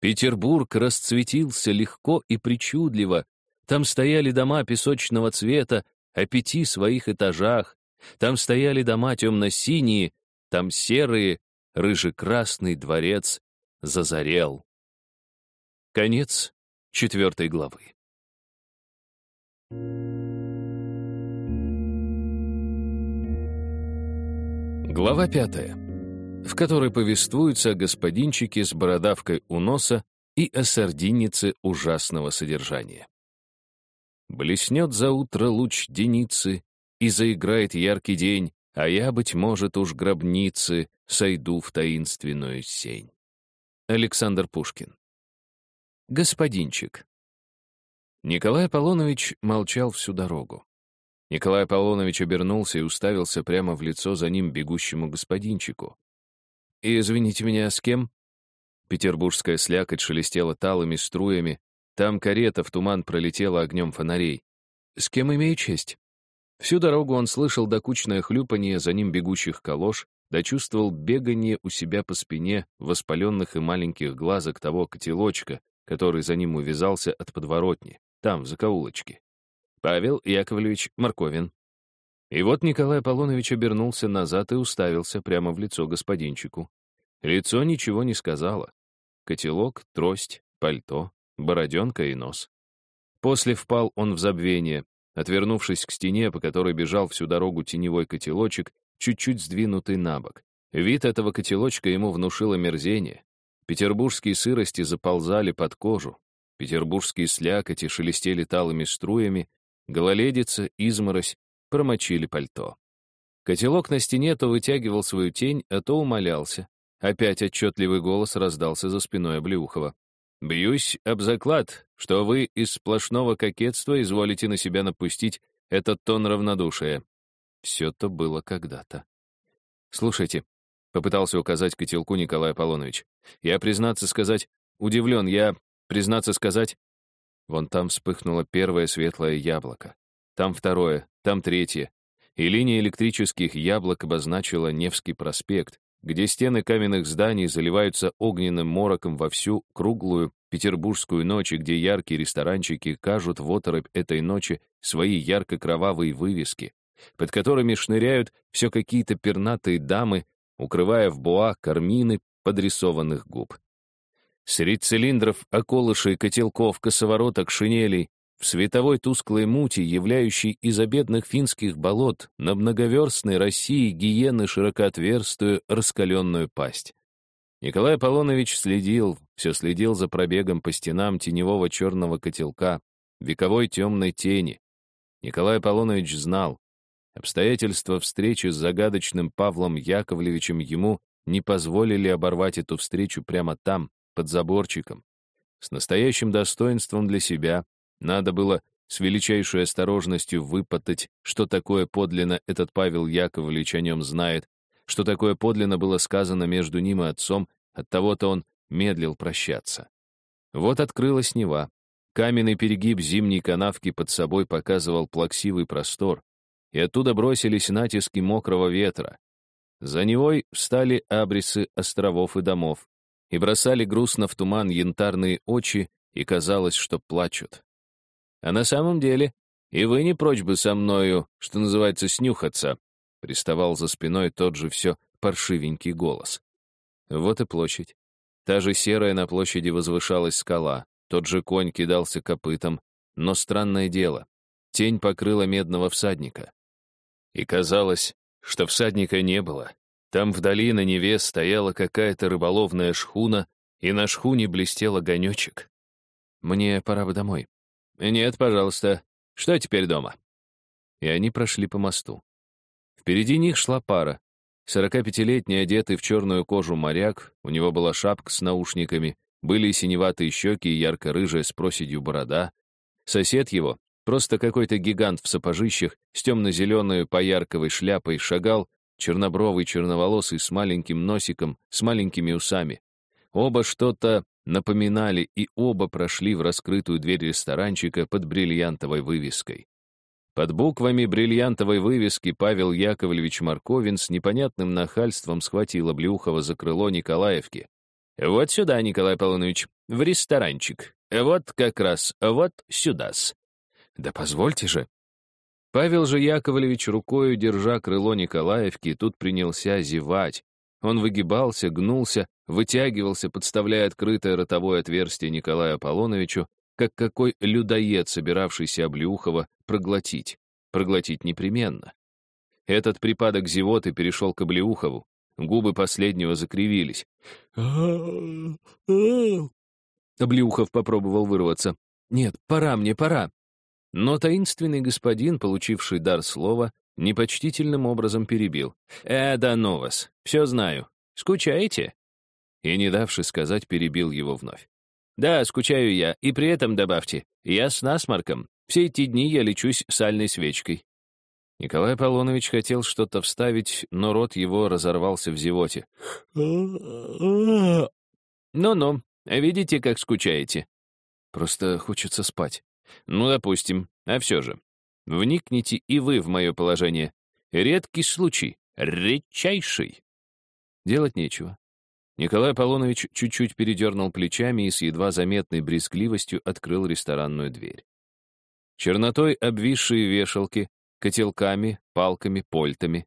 Петербург расцветился легко и причудливо. Там стояли дома песочного цвета о пяти своих этажах, там стояли дома темно-синие, там серые, рыже-красный дворец зазарел. Конец четвертой главы. Глава пятая, в которой повествуется о господинчике с бородавкой у носа и о сардиннице ужасного содержания. Блеснет за утро луч деницы, и заиграет яркий день, а я, быть может, уж гробницы сойду в таинственную сень. Александр Пушкин. Господинчик. Николай Аполлонович молчал всю дорогу. Николай Аполлонович обернулся и уставился прямо в лицо за ним бегущему господинчику. «И извините меня, с кем?» Петербургская слякоть шелестела талыми струями, там карета в туман пролетела огнем фонарей. «С кем имею честь?» Всю дорогу он слышал докучное хлюпанье за ним бегущих калош, дочувствовал бегание у себя по спине воспаленных и маленьких глазок того котелочка, который за ним увязался от подворотни, там, в закоулочке. Павел Яковлевич Марковин. И вот Николай Аполлонович обернулся назад и уставился прямо в лицо господинчику. Лицо ничего не сказала. Котелок, трость, пальто, бороденка и нос. После впал он в забвение, отвернувшись к стене, по которой бежал всю дорогу теневой котелочек, чуть-чуть сдвинутый на бок. Вид этого котелочка ему внушил омерзение. Петербургские сырости заползали под кожу. Петербургские слякоти шелестели талыми струями, гололедица, изморозь промочили пальто. Котелок на стене то вытягивал свою тень, а то умолялся. Опять отчетливый голос раздался за спиной Облеухова. «Бьюсь об заклад, что вы из сплошного кокетства изволите на себя напустить этот тон равнодушия». Все то было когда-то. «Слушайте», — попытался указать котелку Николай Аполлонович, «я, признаться сказать, удивлен, я, признаться сказать...» Вон там вспыхнуло первое светлое яблоко. Там второе, там третье. И линия электрических яблок обозначила Невский проспект, где стены каменных зданий заливаются огненным мороком во всю круглую петербургскую ночь, и где яркие ресторанчики кажут в оторопь этой ночи свои ярко-кровавые вывески, под которыми шныряют все какие-то пернатые дамы, укрывая в буа кармины подрисованных губ. Средь цилиндров, околышей, котелков, косовороток, шинелей, в световой тусклой мути, являющей из бедных финских болот, на многоверстной России гиены широкоотверстую раскаленную пасть. Николай Аполлонович следил, все следил за пробегом по стенам теневого черного котелка, вековой темной тени. Николай Аполлонович знал, обстоятельства встречи с загадочным Павлом Яковлевичем ему не позволили оборвать эту встречу прямо там, под заборчиком, с настоящим достоинством для себя, надо было с величайшей осторожностью выпытать, что такое подлинно этот Павел Яковлевич о нем знает, что такое подлинно было сказано между ним и отцом, оттого-то он медлил прощаться. Вот открылась Нева. Каменный перегиб зимней канавки под собой показывал плаксивый простор, и оттуда бросились натиски мокрого ветра. За Невой встали абрисы островов и домов, и бросали грустно в туман янтарные очи, и казалось, что плачут. А на самом деле, и вы не прочь бы со мною, что называется, снюхаться, приставал за спиной тот же все паршивенький голос. Вот и площадь. Та же серая на площади возвышалась скала, тот же конь кидался копытом, но странное дело, тень покрыла медного всадника. И казалось, что всадника не было. Там вдали на Неве стояла какая-то рыболовная шхуна, и на шхуне блестел огонечек. «Мне пора бы домой», «Нет, пожалуйста. Что теперь дома?» И они прошли по мосту. Впереди них шла пара. 45-летний, одетый в черную кожу моряк, у него была шапка с наушниками, были синеватые щеки и ярко-рыжая с проседью борода. Сосед его, просто какой-то гигант в сапожищах, с темно-зеленой поярковой шляпой, шагал, чернобровый, черноволосый, с маленьким носиком, с маленькими усами. Оба что-то напоминали, и оба прошли в раскрытую дверь ресторанчика под бриллиантовой вывеской. Под буквами бриллиантовой вывески Павел Яковлевич Марковин с непонятным нахальством схватил Облеухова за крыло Николаевки. «Вот сюда, Николай Полонович, в ресторанчик. Вот как раз, вот сюда-с». «Да позвольте же». Павел же Яковлевич рукою, держа крыло Николаевки, тут принялся зевать, он выгибался, гнулся, вытягивался, подставляя открытое ротовое отверстие Николаю Аполлоновичу, как какой людоед, собиравшийся Облеухова, проглотить. Проглотить непременно. Этот припадок зевоты перешел к Облеухову. Губы последнего закривились. Облеухов попробовал вырваться. «Нет, пора мне, пора». Но таинственный господин, получивший дар слова, непочтительным образом перебил. «Э, да ну вас, все знаю. Скучаете?» И, не давши сказать, перебил его вновь. «Да, скучаю я, и при этом добавьте, я с насморком. Все эти дни я лечусь сальной свечкой». Николай Аполлонович хотел что-то вставить, но рот его разорвался в зевоте. «Ну-ну, видите, как скучаете?» «Просто хочется спать». «Ну, допустим. А все же, Вникните и вы в мое положение. Редкий случай, редчайший. Делать нечего. Николай Аполлонович чуть-чуть передернул плечами и с едва заметной брезгливостью открыл ресторанную дверь. Чернотой обвисшие вешалки, котелками, палками, польтами.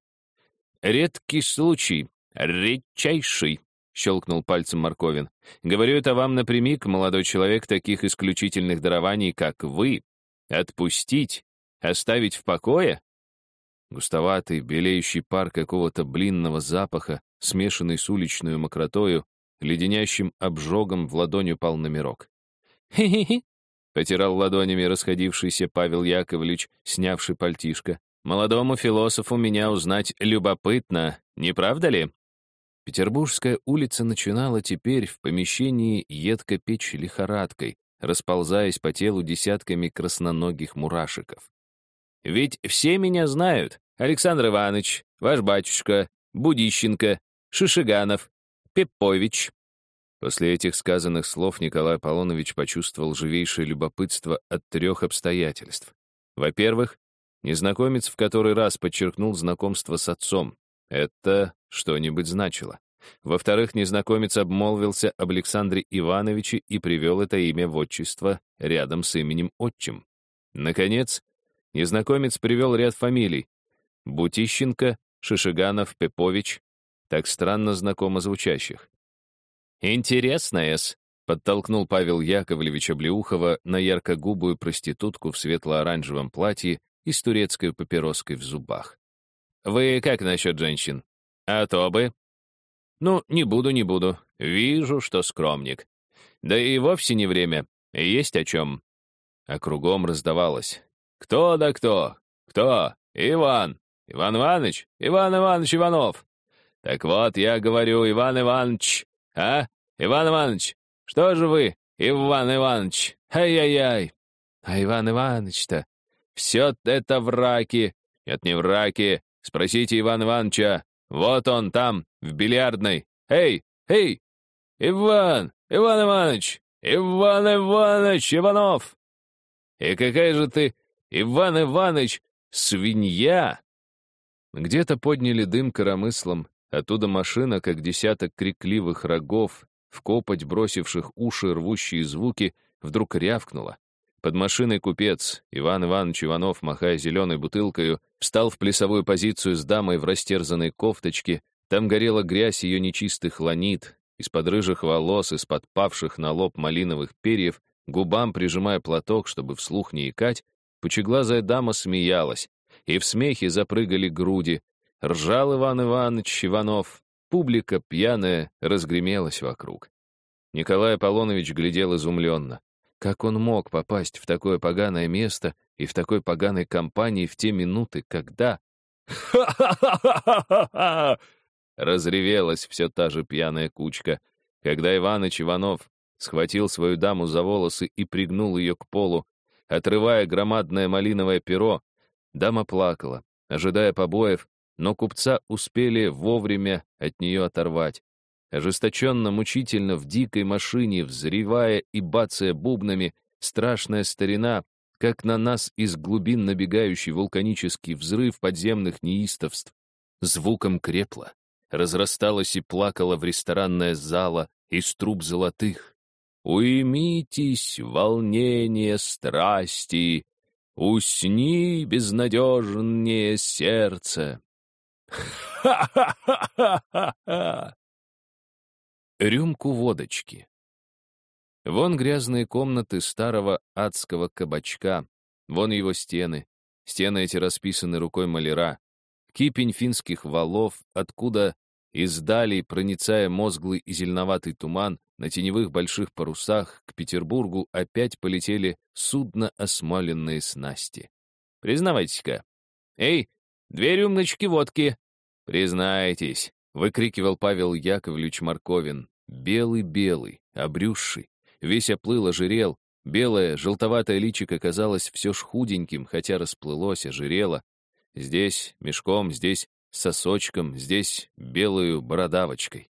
«Редкий случай, редчайший», — щелкнул пальцем Марковин. «Говорю это вам напрямик, молодой человек таких исключительных дарований, как вы. Отпустить? Оставить в покое?» Густоватый, белеющий пар какого-то блинного запаха, смешанный с уличной мокротою, леденящим обжогом в ладонь упал номерок. «Хе-хе-хе!» — потирал ладонями расходившийся Павел Яковлевич, снявший пальтишко. «Молодому философу меня узнать любопытно, не правда ли?» Петербургская улица начинала теперь в помещении едко печь лихорадкой, расползаясь по телу десятками красноногих мурашиков. «Ведь все меня знают. Александр Иванович, ваш батюшка, Будищенко, Шишиганов, Пепович». После этих сказанных слов Николай Аполлонович почувствовал живейшее любопытство от трех обстоятельств. Во-первых, незнакомец в который раз подчеркнул знакомство с отцом. Это что-нибудь значило. Во-вторых, незнакомец обмолвился об Александре Ивановиче и привел это имя в отчество рядом с именем отчим. Наконец, незнакомец привел ряд фамилий. Бутищенко, Шишиганов, Пепович, так странно знакомо звучащих. «Интересно-с», — подтолкнул Павел Яковлевич Облеухова на яркогубую проститутку в светло-оранжевом платье и с турецкой папироской в зубах. «Вы как насчет женщин? А то бы». «Ну, не буду, не буду. Вижу, что скромник. Да и вовсе не время. Есть о чем». А кругом раздавалось. «Кто да кто? Кто? Иван. Иван Иванович? Иван Иванович Иванов. Так вот, я говорю, Иван Иванович, а? Иван Иванович, что же вы, Иван Иванович? Ай-яй-яй. А Иван Иванович-то? Все это враки. Нет, не враки. Спросите Ивана Ивановича. Вот он там, в бильярдной. Эй, эй! Иван! Иван Иванович! Иван Иванович Иванов! И какая же ты, Иван Иванович, свинья! Где-то подняли дым коромыслом, оттуда машина, как десяток крикливых рогов, в копоть бросивших уши рвущие звуки, вдруг рявкнула. Под машиной купец, Иван Иванович Иванов, махая зеленой бутылкою, встал в плясовую позицию с дамой в растерзанной кофточке, там горела грязь ее нечистых ланит, из-под рыжих волос, из-под павших на лоб малиновых перьев, губам прижимая платок, чтобы вслух не икать, пучеглазая дама смеялась, и в смехе запрыгали груди. Ржал Иван Иванович Иванов. Публика пьяная разгремелась вокруг. Николай Аполлонович глядел изумленно. Как он мог попасть в такое поганое место и в такой поганой компании в те минуты, когда... «Ха-ха-ха-ха-ха!» Разревелась все та же пьяная кучка, когда Иваныч Иванов схватил свою даму за волосы и пригнул ее к полу, отрывая громадное малиновое перо, Дама плакала, ожидая побоев, но купца успели вовремя от нее оторвать. Ожесточенно, мучительно, в дикой машине, взревая и бацая бубнами, страшная старина, как на нас из глубин набегающий вулканический взрыв подземных неистовств, звуком крепла, разрасталась и плакала в ресторанная зала из труб золотых. «Уймитесь, волнение страсти, Усни, безнадежнее сердце. Ха-ха-ха-ха-ха! Рюмку водочки. Вон грязные комнаты старого адского кабачка, вон его стены. Стены эти расписаны рукой маляра. Кипень финских валов, откуда издали, проницая мозглый и зеленоватый туман, на теневых больших парусах к Петербургу опять полетели судно-осмоленные снасти. Признавайтесь-ка. «Эй, две рюмочки водки!» «Признайтесь!» — выкрикивал Павел Яковлевич Марковин. Белый-белый, обрюзший, весь оплыл, ожирел. Белое, желтоватое личико казалось все ж худеньким, хотя расплылось, ожирело. Здесь мешком, здесь сосочком, здесь белую бородавочкой.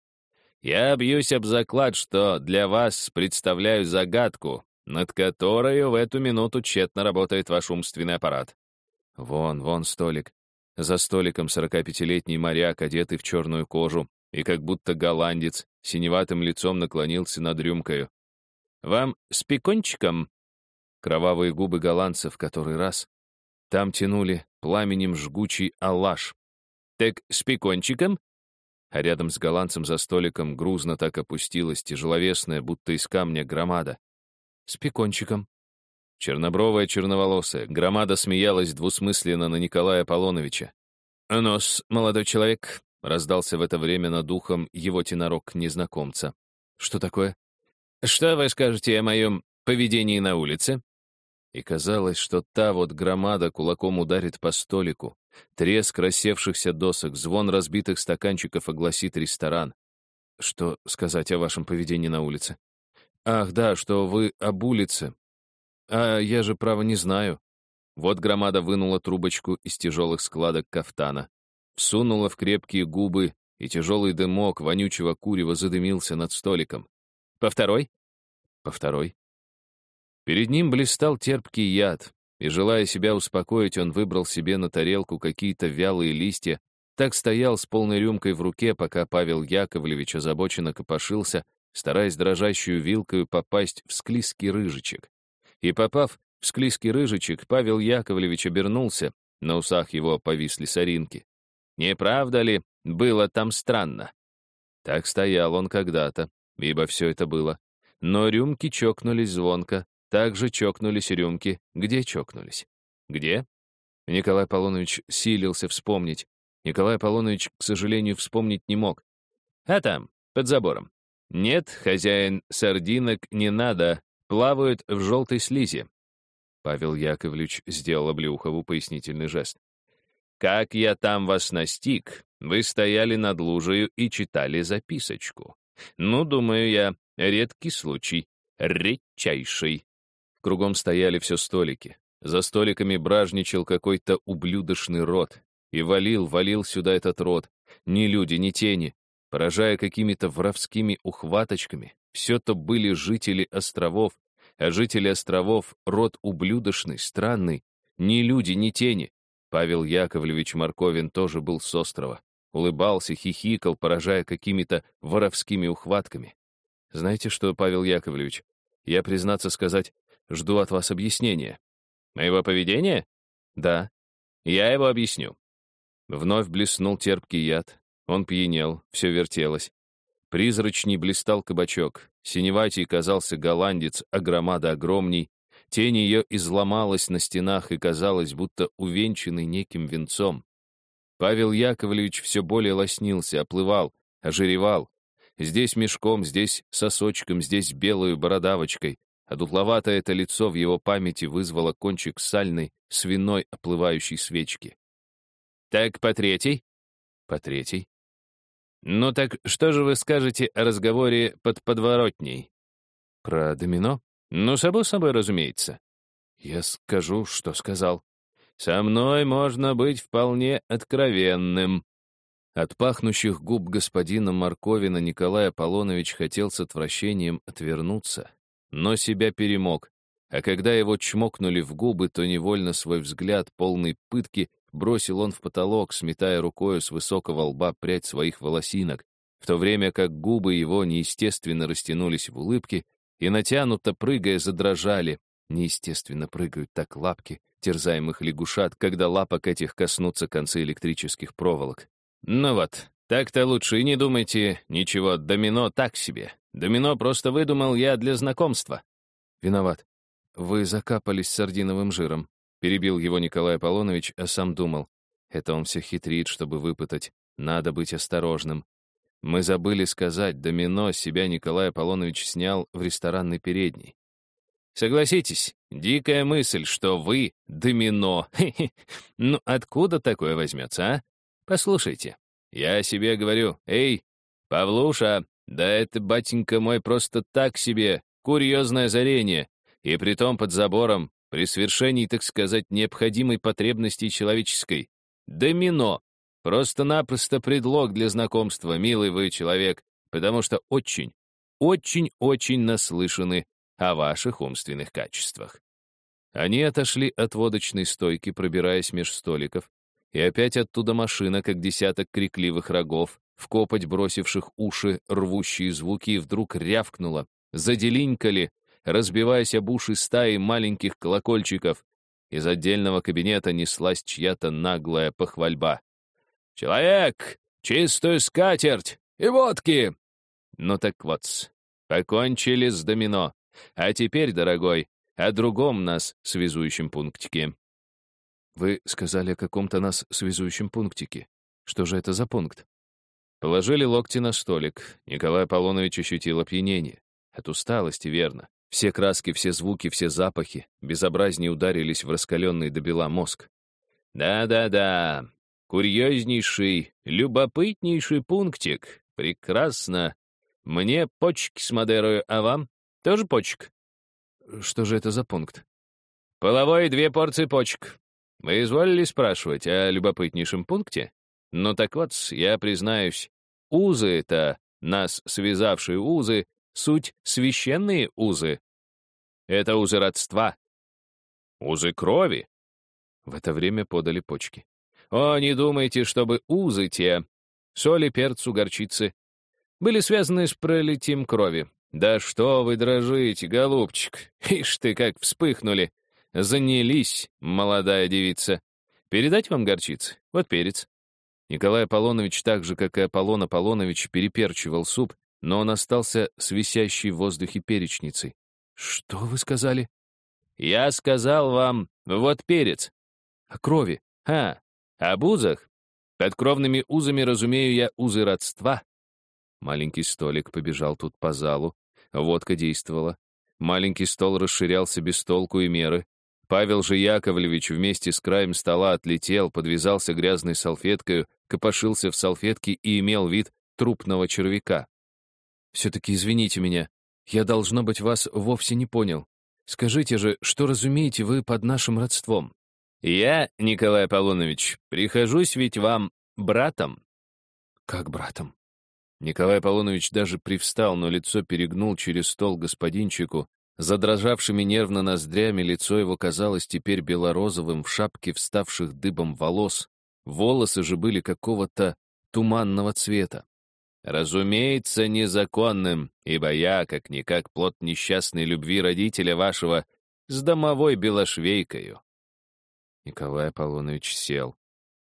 Я бьюсь об заклад, что для вас представляю загадку, над которой в эту минуту тщетно работает ваш умственный аппарат. Вон, вон столик. За столиком 45-летний моряк, одетый в черную кожу, и как будто голландец, синеватым лицом наклонился над рюмкою. «Вам с пекончиком?» Кровавые губы голландца в который раз. Там тянули пламенем жгучий алаш. «Так с пекончиком?» А рядом с голландцем за столиком грузно так опустилась тяжеловесная, будто из камня, громада. «С пекончиком». Чернобровая, черноволосая, громада смеялась двусмысленно на Николая Аполлоновича. «Нос, молодой человек», — раздался в это время над ухом его тенорок незнакомца. «Что такое?» «Что вы скажете о моем поведении на улице?» И казалось, что та вот громада кулаком ударит по столику. Треск рассевшихся досок, звон разбитых стаканчиков огласит ресторан. Что сказать о вашем поведении на улице? Ах, да, что вы об улице. А я же, право, не знаю. Вот громада вынула трубочку из тяжелых складок кафтана, всунула в крепкие губы, и тяжелый дымок вонючего курева задымился над столиком. «По второй?» «По второй». Перед ним блистал терпкий яд, и, желая себя успокоить, он выбрал себе на тарелку какие-то вялые листья, так стоял с полной рюмкой в руке, пока Павел Яковлевич озабоченно копошился, стараясь дрожащую вилкою попасть в склизкий рыжичек. И попав в склизкий рыжичек, Павел Яковлевич обернулся, на усах его повисли соринки. Не правда ли, было там странно? Так стоял он когда-то, ибо все это было. Но рюмки чокнулись звонко, также чокнулись рюмки. Где чокнулись? Где? Николай Аполлонович силился вспомнить. Николай Аполлонович, к сожалению, вспомнить не мог. А там, под забором. Нет, хозяин сардинок не надо, плавают в желтой слизи. Павел Яковлевич сделал Облеухову пояснительный жест. «Как я там вас настиг, вы стояли над лужею и читали записочку. Ну, думаю я, редкий случай, редчайший. Кругом стояли все столики. За столиками бражничал какой-то ублюдочный род. И валил, валил сюда этот род. Ни люди, ни тени. Поражая какими-то воровскими ухваточками. Все то были жители островов. А жители островов — род ублюдочный, странный. Ни люди, ни тени. Павел Яковлевич Марковин тоже был с острова. Улыбался, хихикал, поражая какими-то воровскими ухватками. Знаете что, Павел Яковлевич, я, признаться сказать, Жду от вас объяснения. Моего поведения? Да. Я его объясню. Вновь блеснул терпкий яд. Он пьянел, все вертелось. Призрачней блистал кабачок. Синеватий казался голландец, а громада огромней. Тень ее изломалась на стенах и казалось, будто увенчанный неким венцом. Павел Яковлевич все более лоснился, оплывал, ожиревал. Здесь мешком, здесь сосочком, здесь белую бородавочкой а дутловатое это лицо в его памяти вызвало кончик сальной, свиной оплывающей свечки. «Так, по третий?» «По третий». «Ну так что же вы скажете о разговоре под подворотней?» «Про домино?» «Ну, собой собой, разумеется». «Я скажу, что сказал». «Со мной можно быть вполне откровенным». От пахнущих губ господина Марковина Николай Аполлонович хотел с отвращением отвернуться, но себя перемог, а когда его чмокнули в губы, то невольно свой взгляд, полный пытки, бросил он в потолок, сметая рукою с высокого лба прядь своих волосинок, в то время как губы его неестественно растянулись в улыбке и натянуто прыгая задрожали. Неестественно прыгают так лапки терзаемых лягушат, когда лапок этих коснутся концы электрических проволок. Ну вот, так-то лучше и не думайте ничего, домино так себе. Домино просто выдумал я для знакомства. Виноват. Вы закапались сардиновым жиром. Перебил его Николай Аполлонович, а сам думал. Это он все хитрит, чтобы выпытать. Надо быть осторожным. Мы забыли сказать, домино себя Николай Аполлонович снял в ресторанной передней. Согласитесь, дикая мысль, что вы — домино. Ну, откуда такое возьмется, а? Послушайте, я себе говорю, эй, Павлуша, да это, батенька мой, просто так себе, курьезное озарение, и притом под забором, при свершении, так сказать, необходимой потребности человеческой. Домино. Просто-напросто предлог для знакомства, милый вы человек, потому что очень, очень-очень наслышаны о ваших умственных качествах. Они отошли от водочной стойки, пробираясь меж столиков, и опять оттуда машина, как десяток крикливых рогов, в копоть бросивших уши рвущие звуки, и вдруг рявкнула, заделинькали, разбиваясь об уши стаи маленьких колокольчиков. Из отдельного кабинета неслась чья-то наглая похвальба. «Человек! Чистую скатерть! И водки!» Ну так вот, покончили с домино. А теперь, дорогой, о другом нас связующем пунктике. Вы сказали о каком-то нас связующем пунктике. Что же это за пункт? Положили локти на столик. Николай Аполлонович ощутил опьянение. От усталости, верно. Все краски, все звуки, все запахи безобразнее ударились в раскаленный до бела мозг. «Да-да-да, курьезнейший, любопытнейший пунктик. Прекрасно. Мне почки с Мадерою, а вам? Тоже почек?» «Что же это за пункт?» «Половой две порции почек. Вы изволили спрашивать о любопытнейшем пункте? Ну так вот, я признаюсь, узы это, нас связавшие узы, суть священные узы. Это узы родства. Узы крови. В это время подали почки. О, не думайте, чтобы узы те, соли, перцу, горчицы, были связаны с пролитием крови. Да что вы дрожите, голубчик, ишь ты как вспыхнули. Занялись, молодая девица. Передать вам горчицы? Вот перец. Николай Аполлонович, так же, как и Аполлон Аполлонович, переперчивал суп, но он остался с висящей в воздухе перечницей. «Что вы сказали?» «Я сказал вам, вот перец». «О крови». «А, об узах? Под кровными узами разумею я узы родства». Маленький столик побежал тут по залу. Водка действовала. Маленький стол расширялся без толку и меры. Павел же Яковлевич вместе с краем стола отлетел, подвязался грязной салфеткой, копошился в салфетке и имел вид трупного червяка. «Все-таки извините меня, я, должно быть, вас вовсе не понял. Скажите же, что разумеете вы под нашим родством?» «Я, Николай Аполлонович, прихожусь ведь вам братом». «Как братом?» Николай Аполлонович даже привстал, но лицо перегнул через стол господинчику, Задрожавшими нервно ноздрями лицо его казалось теперь белорозовым в шапке вставших дыбом волос. Волосы же были какого-то туманного цвета. Разумеется, незаконным, ибо я, как-никак, плод несчастной любви родителя вашего, с домовой белошвейкою. Николай Аполлонович сел.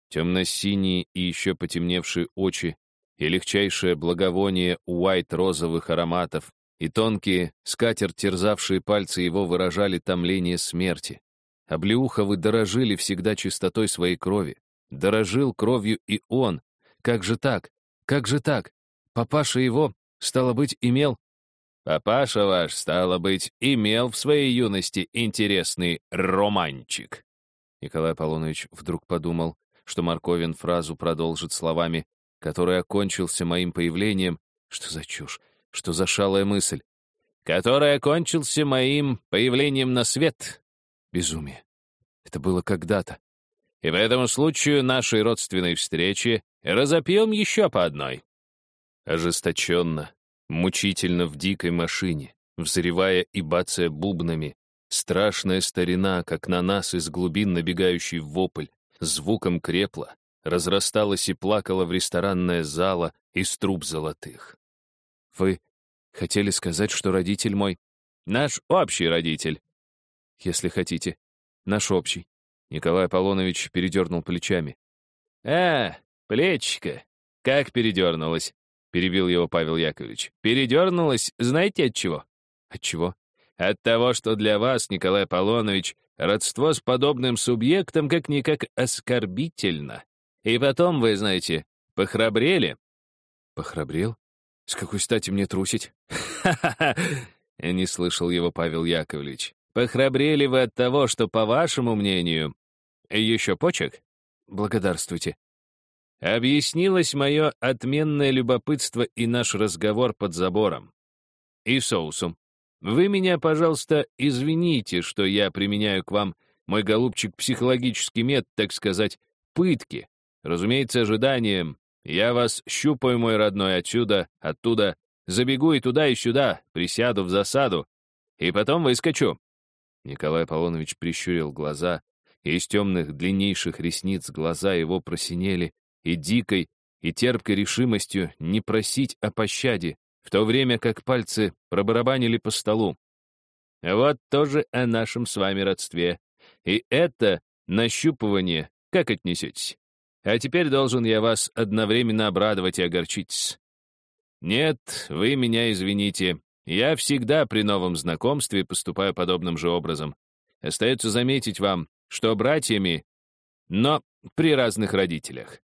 Темно-синие и еще потемневшие очи и легчайшее благовоние уайт-розовых ароматов и тонкие, скатер терзавшие пальцы его выражали томление смерти. Облеуховы дорожили всегда чистотой своей крови. Дорожил кровью и он. Как же так? Как же так? Папаша его, стало быть, имел... Папаша ваш, стало быть, имел в своей юности интересный романчик. Николай Аполлонович вдруг подумал, что Марковин фразу продолжит словами, который окончился моим появлением. Что за чушь? Что за шалая мысль? Который окончился моим появлением на свет. Безумие. Это было когда-то. И в этом случае нашей родственной встречи разопьем еще по одной. Ожесточенно, мучительно в дикой машине, взревая и бацая бубнами, страшная старина, как на нас из глубин набегающий вопль, звуком крепла, разрасталась и плакала в ресторанная зала из труб золотых. Вы хотели сказать, что родитель мой... Наш общий родитель. Если хотите. Наш общий. Николай Аполлонович передернул плечами. «А, плечико. Как передернулось?» — перебил его Павел Яковлевич. «Передернулось, знаете от чего?» «От чего?» «От того, что для вас, Николай Аполлонович, родство с подобным субъектом как-никак оскорбительно. И потом, вы знаете, похрабрели». «Похрабрел? С какой стати мне трусить? Не слышал его Павел Яковлевич. Похрабрели вы от того, что, по вашему мнению... Еще почек? Благодарствуйте. Объяснилось мое отменное любопытство и наш разговор под забором. И соусом. Вы меня, пожалуйста, извините, что я применяю к вам, мой голубчик, психологический метод, так сказать, пытки. Разумеется, ожиданием, я вас щупаю, мой родной, отсюда, оттуда, забегу и туда, и сюда, присяду в засаду, и потом выскочу». Николай Аполлонович прищурил глаза, и из темных длиннейших ресниц глаза его просинели, и дикой, и терпкой решимостью не просить о пощаде, в то время как пальцы пробарабанили по столу. Вот тоже о нашем с вами родстве. И это нащупывание, как отнесетесь? А теперь должен я вас одновременно обрадовать и огорчить. Нет, вы меня извините. Я всегда при новом знакомстве поступаю подобным же образом. Остается заметить вам, что братьями, но при разных родителях.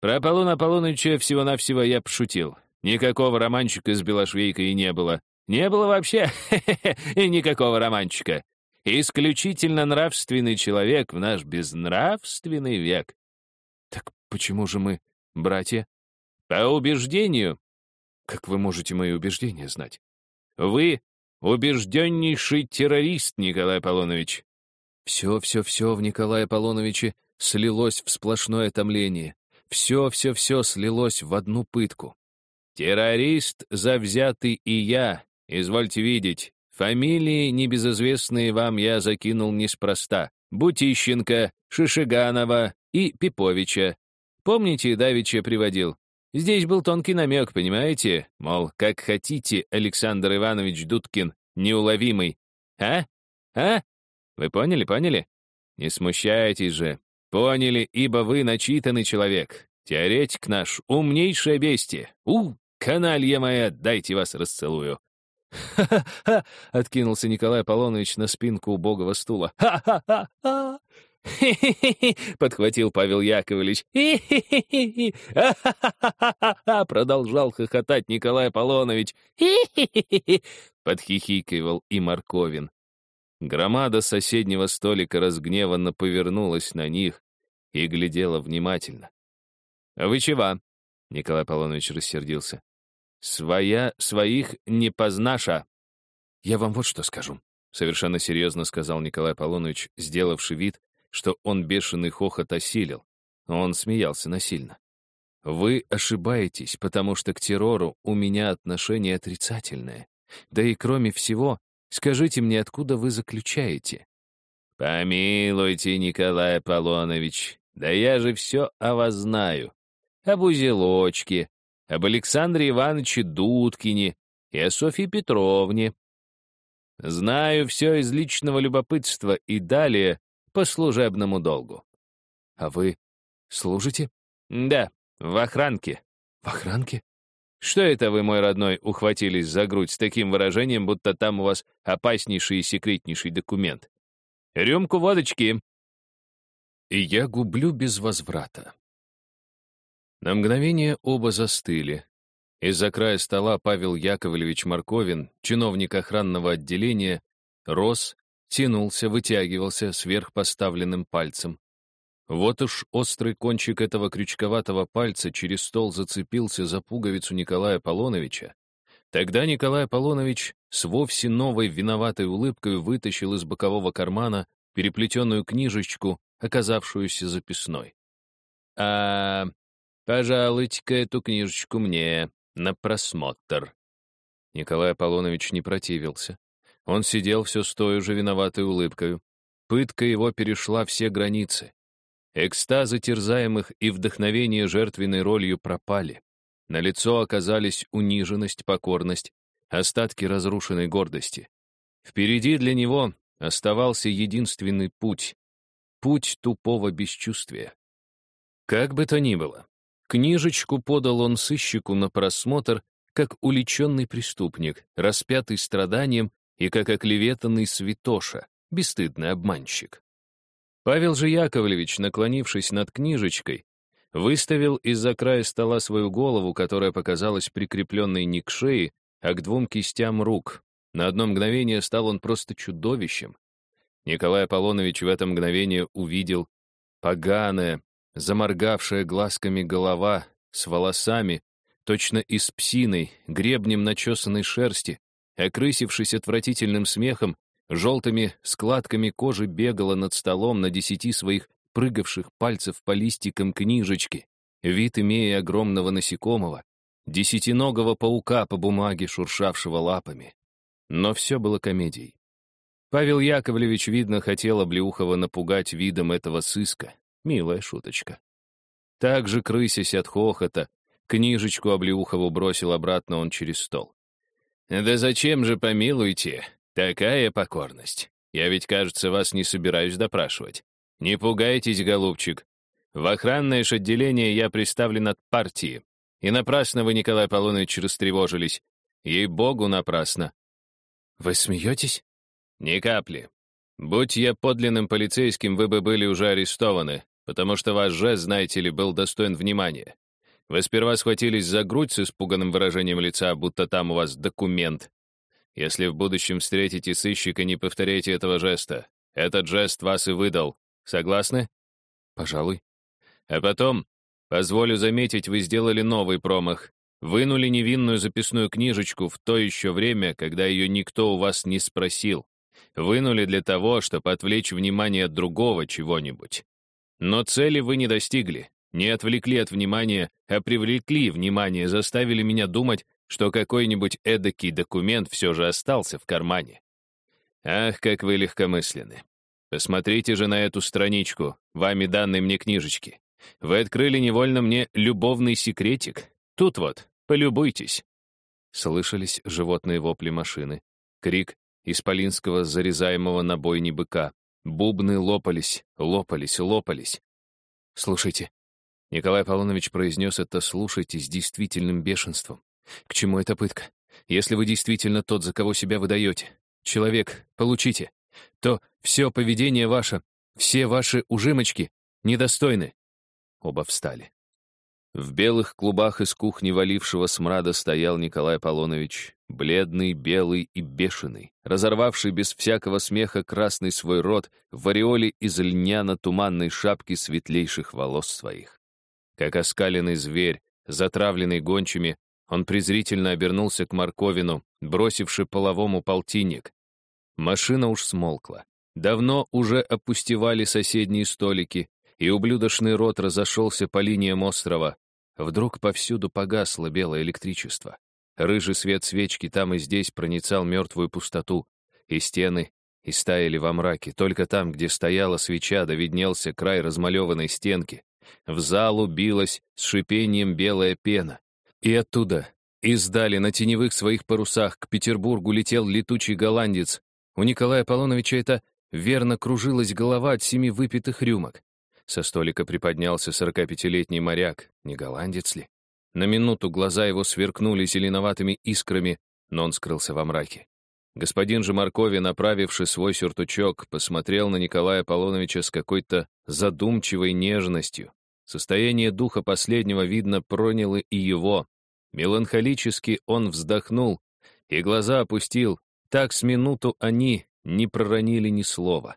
Про Аполлона Аполлоныча всего-навсего я пошутил. Никакого романчика с Белошвейкой не было. Не было вообще и никакого романчика. Исключительно нравственный человек в наш безнравственный век. Так почему же мы братья? По убеждению. Как вы можете мои убеждения знать? Вы убежденнейший террорист, Николай Аполлонович. Все, все, все в Николае Аполлоновиче слилось в сплошное томление. Все, все, все слилось в одну пытку. Террорист завзятый и я, извольте видеть. Фамилии небезызвестные вам я закинул неспроста. Бутищенко, Шишиганова и Пиповича. Помните, Давича приводил? Здесь был тонкий намек, понимаете? Мол, как хотите, Александр Иванович Дудкин, неуловимый. А? А? Вы поняли, поняли? Не смущайтесь же. Поняли, ибо вы начитанный человек. Теоретик наш, умнейшее бестие. У, каналья моя, дайте вас расцелую. «Ха-ха-ха!» — откинулся Николай Аполлонович на спинку убогого стула. «Ха-ха-ха!» «Хи-хи-хи!» — подхватил Павел Яковлевич. «Хи-хи-хи! Ха-ха-ха-ха!» — продолжал хохотать Николай Аполлонович. «Хи-хи-хи!» — подхихикивал и Марковин. Громада соседнего столика разгневанно повернулась на них и глядела внимательно. «А вы чего?» — Николай Аполлонович рассердился. «Своя своих не познаша». «Я вам вот что скажу», — совершенно серьезно сказал Николай Аполлонович, сделавший вид, что он бешеный хохот осилил. Он смеялся насильно. «Вы ошибаетесь, потому что к террору у меня отношение отрицательное. Да и кроме всего, Скажите мне, откуда вы заключаете?» «Помилуйте, Николай Аполлонович, да я же все о вас знаю. Об узелочке, об Александре Ивановиче Дудкине и о Софье Петровне. Знаю все из личного любопытства и далее по служебному долгу». «А вы служите?» «Да, в охранке». «В охранке?» Что это вы, мой родной, ухватились за грудь с таким выражением, будто там у вас опаснейший и секретнейший документ? Рюмку водочки!» И я гублю без возврата. На мгновение оба застыли. Из-за края стола Павел Яковлевич Марковин, чиновник охранного отделения, рос, тянулся, вытягивался сверхпоставленным пальцем. Вот уж острый кончик этого крючковатого пальца через стол зацепился за пуговицу Николая Аполлоновича. Тогда Николай Аполлонович с вовсе новой виноватой улыбкой вытащил из бокового кармана переплетенную книжечку, оказавшуюся записной. «А, пожалуйте-ка эту книжечку мне на просмотр». Николай Аполлонович не противился. Он сидел все с той же виноватой улыбкой. Пытка его перешла все границы. Экстазы терзаемых и вдохновение жертвенной ролью пропали. На лицо оказались униженность, покорность, остатки разрушенной гордости. Впереди для него оставался единственный путь — путь тупого бесчувствия. Как бы то ни было, книжечку подал он сыщику на просмотр как уличенный преступник, распятый страданием и как оклеветанный святоша, бесстыдный обманщик. Павел же Яковлевич, наклонившись над книжечкой, выставил из-за края стола свою голову, которая показалась прикрепленной не к шее, а к двум кистям рук. На одно мгновение стал он просто чудовищем. Николай Аполлонович в это мгновение увидел поганая, заморгавшая глазками голова с волосами, точно из псиной, гребнем начесанной шерсти, окрысившись отвратительным смехом, желтыми складками кожи бегала над столом на десяти своих прыгавших пальцев по листикам книжечки, вид имея огромного насекомого, десятиногого паука по бумаге, шуршавшего лапами. Но все было комедией. Павел Яковлевич, видно, хотел Облеухова напугать видом этого сыска. Милая шуточка. Так же крысясь от хохота, книжечку Облеухову бросил обратно он через стол. «Да зачем же, помилуйте, такая покорность? Я ведь, кажется, вас не собираюсь допрашивать. Не пугайтесь, голубчик. В охранное ж отделение я приставлен от партии. И напрасно вы, Николай Аполлонович, растревожились. Ей-богу, напрасно. Вы смеетесь? Ни капли. Будь я подлинным полицейским, вы бы были уже арестованы, потому что ваш жест, знаете ли, был достоин внимания. Вы сперва схватились за грудь с испуганным выражением лица, будто там у вас документ. Если в будущем встретите сыщика, не повторяйте этого жеста. Этот жест вас и выдал. Согласны? Пожалуй. А потом, позволю заметить, вы сделали новый промах. Вынули невинную записную книжечку в то еще время, когда ее никто у вас не спросил. Вынули для того, чтобы отвлечь внимание от другого чего-нибудь. Но цели вы не достигли, не отвлекли от внимания, а привлекли внимание, заставили меня думать, что какой-нибудь эдакий документ все же остался в кармане. Ах, как вы легкомысленны. Посмотрите же на эту страничку, вами данной мне книжечки. Вы открыли невольно мне любовный секретик. Тут вот, полюбуйтесь. Слышались животные вопли машины, крик исполинского зарезаемого на бойне быка. Бубны лопались, лопались, лопались. «Слушайте», — Николай Аполлонович произнес это «слушайте» с действительным бешенством. «К чему эта пытка? Если вы действительно тот, за кого себя выдаете, человек, получите, то все поведение ваше, все ваши ужимочки недостойны». Оба встали. В белых клубах из кухни валившего смрада стоял Николай Аполлонович, бледный, белый и бешеный, разорвавший без всякого смеха красный свой рот в ореоле из льняно-туманной шапки светлейших волос своих. Как оскаленный зверь, затравленный гончими, он презрительно обернулся к Марковину, бросивший половому полтинник. Машина уж смолкла. Давно уже опустевали соседние столики, и ублюдочный рот разошелся по линиям острова. Вдруг повсюду погасло белое электричество. Рыжий свет свечки там и здесь проницал мертвую пустоту, и стены и стаяли во мраке. Только там, где стояла свеча, довиднелся край размалеванной стенки. В залу билась с шипением белая пена. И оттуда, издали на теневых своих парусах, к Петербургу летел летучий голландец. У Николая Аполлоновича это верно кружилась голова от семи выпитых рюмок. Со столика приподнялся сорокапятилетний моряк, не голландец ли? На минуту глаза его сверкнули зеленоватыми искрами, но он скрылся во мраке. Господин же Маркови, направивший свой сюртучок, посмотрел на Николая Аполлоновича с какой-то задумчивой нежностью. Состояние духа последнего, видно, проняло и его. Меланхолически он вздохнул и глаза опустил. Так с минуту они не проронили ни слова.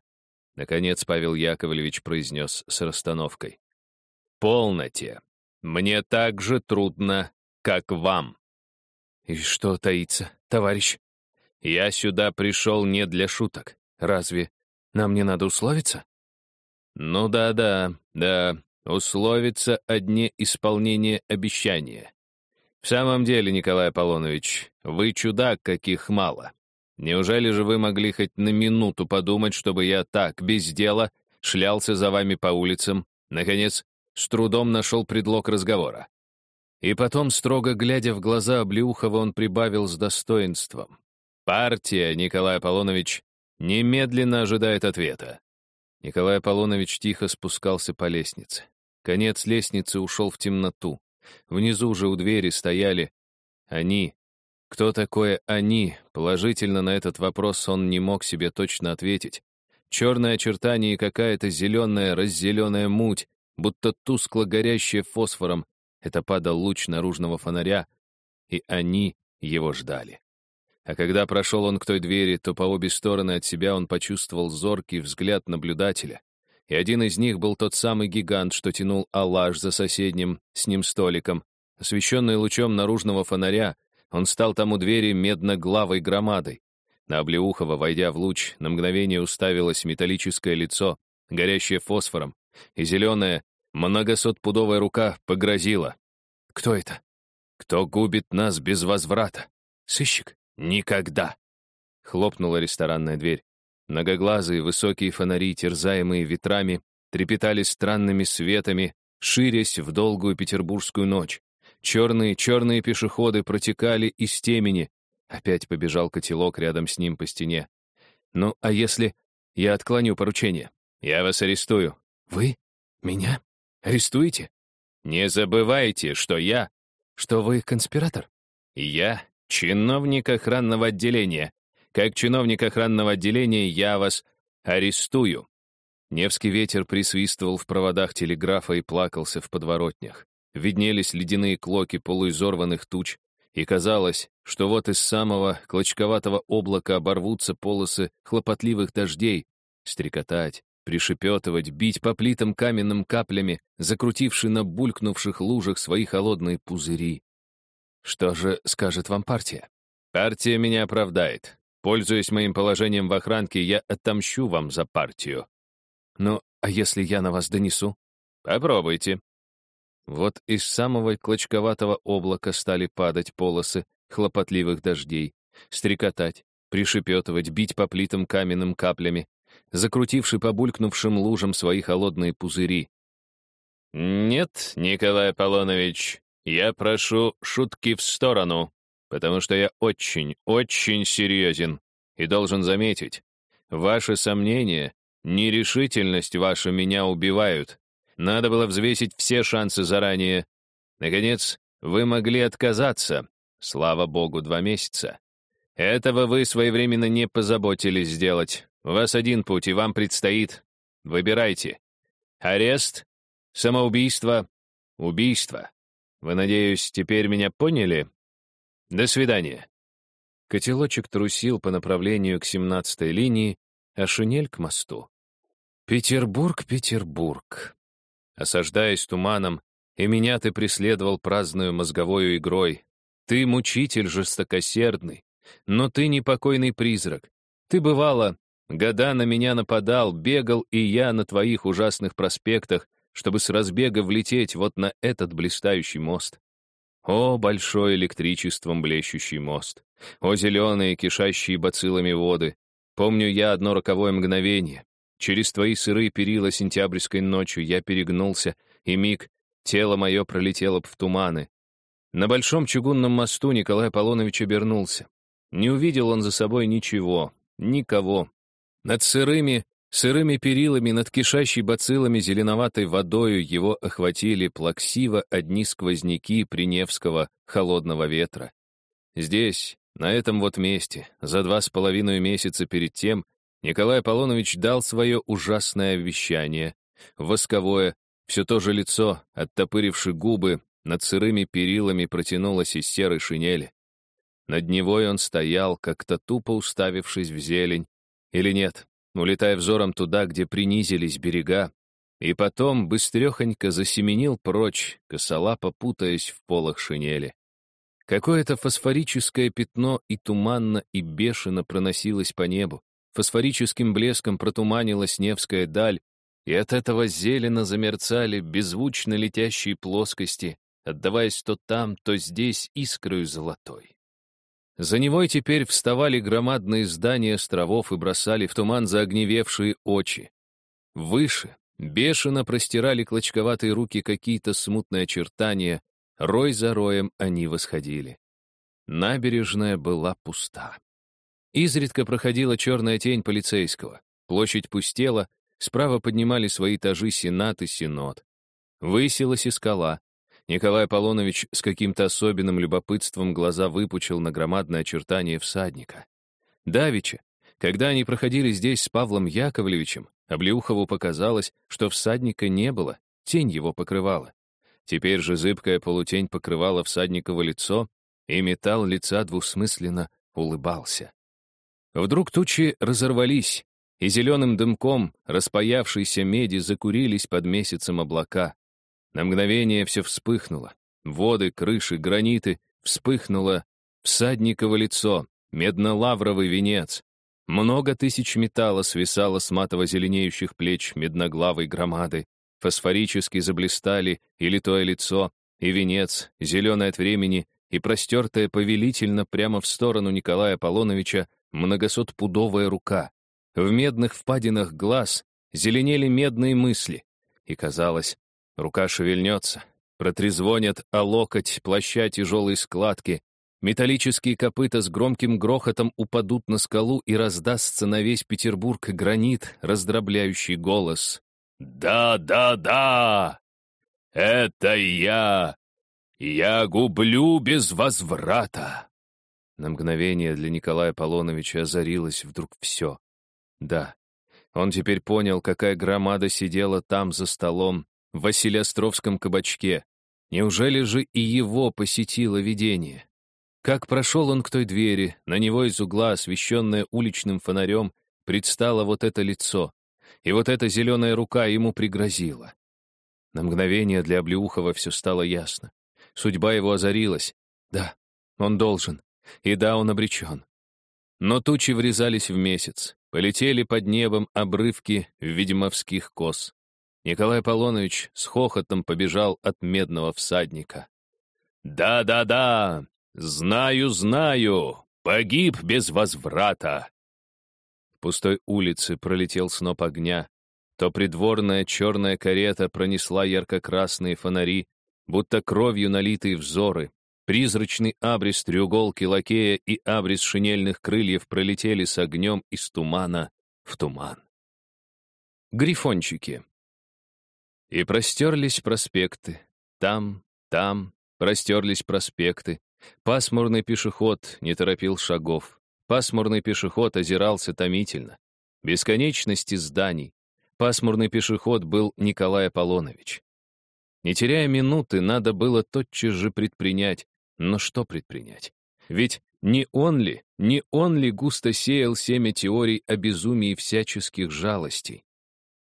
Наконец Павел Яковлевич произнес с расстановкой. «Полноте. Мне так же трудно, как вам». «И что таится, товарищ?» «Я сюда пришел не для шуток. Разве нам не надо условиться?» «Ну да-да, да, условиться о дне исполнения обещания. В самом деле, Николай Аполлонович, вы чудак, каких мало. Неужели же вы могли хоть на минуту подумать, чтобы я так, без дела, шлялся за вами по улицам, наконец, с трудом нашел предлог разговора? И потом, строго глядя в глаза Облеухова, он прибавил с достоинством. «Партия, Николай Аполлонович, немедленно ожидает ответа». Николай Аполлонович тихо спускался по лестнице. Конец лестницы ушел в темноту. Внизу же у двери стояли они, кто такое «они»? Положительно на этот вопрос он не мог себе точно ответить. Черное очертание и какая-то зеленая, раззеленая муть, будто тускло горящая фосфором. Это падал луч наружного фонаря, и они его ждали. А когда прошел он к той двери, то по обе стороны от себя он почувствовал зоркий взгляд наблюдателя. И один из них был тот самый гигант, что тянул аллаж за соседним с ним столиком. Освещенный лучом наружного фонаря, он стал там у двери медно-главой громадой. На Облеухова, войдя в луч, на мгновение уставилось металлическое лицо, горящее фосфором, и зеленая, многосотпудовая рука погрозила. «Кто это? Кто губит нас без возврата? Сыщик? Никогда!» Хлопнула ресторанная дверь. Многоглазые высокие фонари, терзаемые ветрами, трепетали странными светами, ширясь в долгую петербургскую ночь. Черные, черные пешеходы протекали из темени. Опять побежал котелок рядом с ним по стене. «Ну, а если я отклоню поручение? Я вас арестую». «Вы? Меня? Арестуете?» «Не забывайте, что я...» «Что вы конспиратор?» «Я чиновник охранного отделения. Как чиновник охранного отделения я вас арестую». Невский ветер присвистывал в проводах телеграфа и плакался в подворотнях. Виднелись ледяные клоки полуизорванных туч, и казалось, что вот из самого клочковатого облака оборвутся полосы хлопотливых дождей, стрекотать, пришепетывать, бить по плитам каменным каплями, закрутивши на булькнувших лужах свои холодные пузыри. Что же скажет вам партия? Партия меня оправдает. Пользуясь моим положением в охранке, я отомщу вам за партию. Ну, а если я на вас донесу? Попробуйте. Вот из самого клочковатого облака стали падать полосы хлопотливых дождей, стрекотать, пришепетывать, бить по плитам каменным каплями, закрутивши по булькнувшим лужам свои холодные пузыри. «Нет, Николай Аполлонович, я прошу шутки в сторону, потому что я очень, очень серьезен и должен заметить, ваши сомнения, нерешительность ваша меня убивают. Надо было взвесить все шансы заранее. Наконец, вы могли отказаться. Слава богу, два месяца. Этого вы своевременно не позаботились сделать. У вас один путь, и вам предстоит. Выбирайте. Арест, самоубийство, убийство. Вы, надеюсь, теперь меня поняли? До свидания. Котелочек трусил по направлению к 17-й линии, а шинель к мосту. Петербург, Петербург. Осаждаясь туманом, и меня ты преследовал праздную мозговою игрой. Ты мучитель жестокосердный, но ты непокойный призрак. Ты, бывало, года на меня нападал, бегал и я на твоих ужасных проспектах, чтобы с разбега влететь вот на этот блистающий мост. О, большой электричеством блещущий мост! О, зеленые, кишащие бациллами воды! Помню я одно роковое мгновение. Через твои сырые перила сентябрьской ночью я перегнулся, и миг тело мое пролетело б в туманы. На большом чугунном мосту Николай Аполлонович обернулся. Не увидел он за собой ничего, никого. Над сырыми, Сырыми перилами над кишащей бациллами зеленоватой водою его охватили плаксиво одни сквозняки Приневского холодного ветра. Здесь, на этом вот месте, за два с половиной месяца перед тем, Николай Аполлонович дал свое ужасное обещание. Восковое, все то же лицо, оттопыривши губы, над сырыми перилами протянулось из серой шинели. Над Невой он стоял, как-то тупо уставившись в зелень. Или нет, улетая взором туда, где принизились берега, и потом быстрехонько засеменил прочь, косолапо путаясь в полах шинели. Какое-то фосфорическое пятно и туманно, и бешено проносилось по небу. Фосфорическим блеском протуманилась Невская даль, и от этого зелено замерцали беззвучно летящие плоскости, отдаваясь то там, то здесь искрою золотой. За него теперь вставали громадные здания островов и бросали в туман заогневевшие очи. Выше бешено простирали клочковатые руки какие-то смутные очертания, рой за роем они восходили. Набережная была пуста. Изредка проходила черная тень полицейского. Площадь пустела, справа поднимали свои этажи Сенат и Синод. Высилась и скала, Николай Аполлонович с каким-то особенным любопытством глаза выпучил на громадное очертание всадника. Давича, когда они проходили здесь с Павлом Яковлевичем, Облеухову показалось, что всадника не было, тень его покрывала. Теперь же зыбкая полутень покрывала всадниково лицо, и металл лица двусмысленно улыбался. Вдруг тучи разорвались, и зеленым дымком распаявшейся меди закурились под месяцем облака. На мгновение все вспыхнуло. Воды, крыши, граниты. Вспыхнуло всадниково лицо, медно-лавровый венец. Много тысяч металла свисало с матово-зеленеющих плеч медноглавой громады. Фосфорически заблистали и литое лицо, и венец, зеленое от времени, и простертая повелительно прямо в сторону Николая Аполлоновича многосотпудовая рука. В медных впадинах глаз зеленели медные мысли, и казалось, Рука шевельнется, протрезвонят о локоть плаща тяжелые складки, металлические копыта с громким грохотом упадут на скалу и раздастся на весь Петербург гранит, раздробляющий голос. «Да, да, да! Это я! Я гублю без возврата!» На мгновение для Николая Полоновича озарилось вдруг все. Да, он теперь понял, какая громада сидела там за столом, в Василиостровском кабачке. Неужели же и его посетило видение? Как прошел он к той двери, на него из угла, освещенное уличным фонарем, предстало вот это лицо, и вот эта зеленая рука ему пригрозила. На мгновение для Облеухова все стало ясно. Судьба его озарилась. Да, он должен. И да, он обречен. Но тучи врезались в месяц, полетели под небом обрывки ведьмовских кос. Николай Полонович с хохотом побежал от медного всадника. «Да-да-да! Знаю, знаю! Погиб без возврата!» В пустой улице пролетел сноп огня. То придворная черная карета пронесла ярко-красные фонари, будто кровью налитые взоры. Призрачный абрис треуголки лакея и абрис шинельных крыльев пролетели с огнем из тумана в туман. Грифончики. И простерлись проспекты. Там, там простерлись проспекты. Пасмурный пешеход не торопил шагов. Пасмурный пешеход озирался томительно. Бесконечности зданий. Пасмурный пешеход был Николай Аполлонович. Не теряя минуты, надо было тотчас же предпринять. Но что предпринять? Ведь не он ли, не он ли густо сеял семя теорий о безумии всяческих жалостей?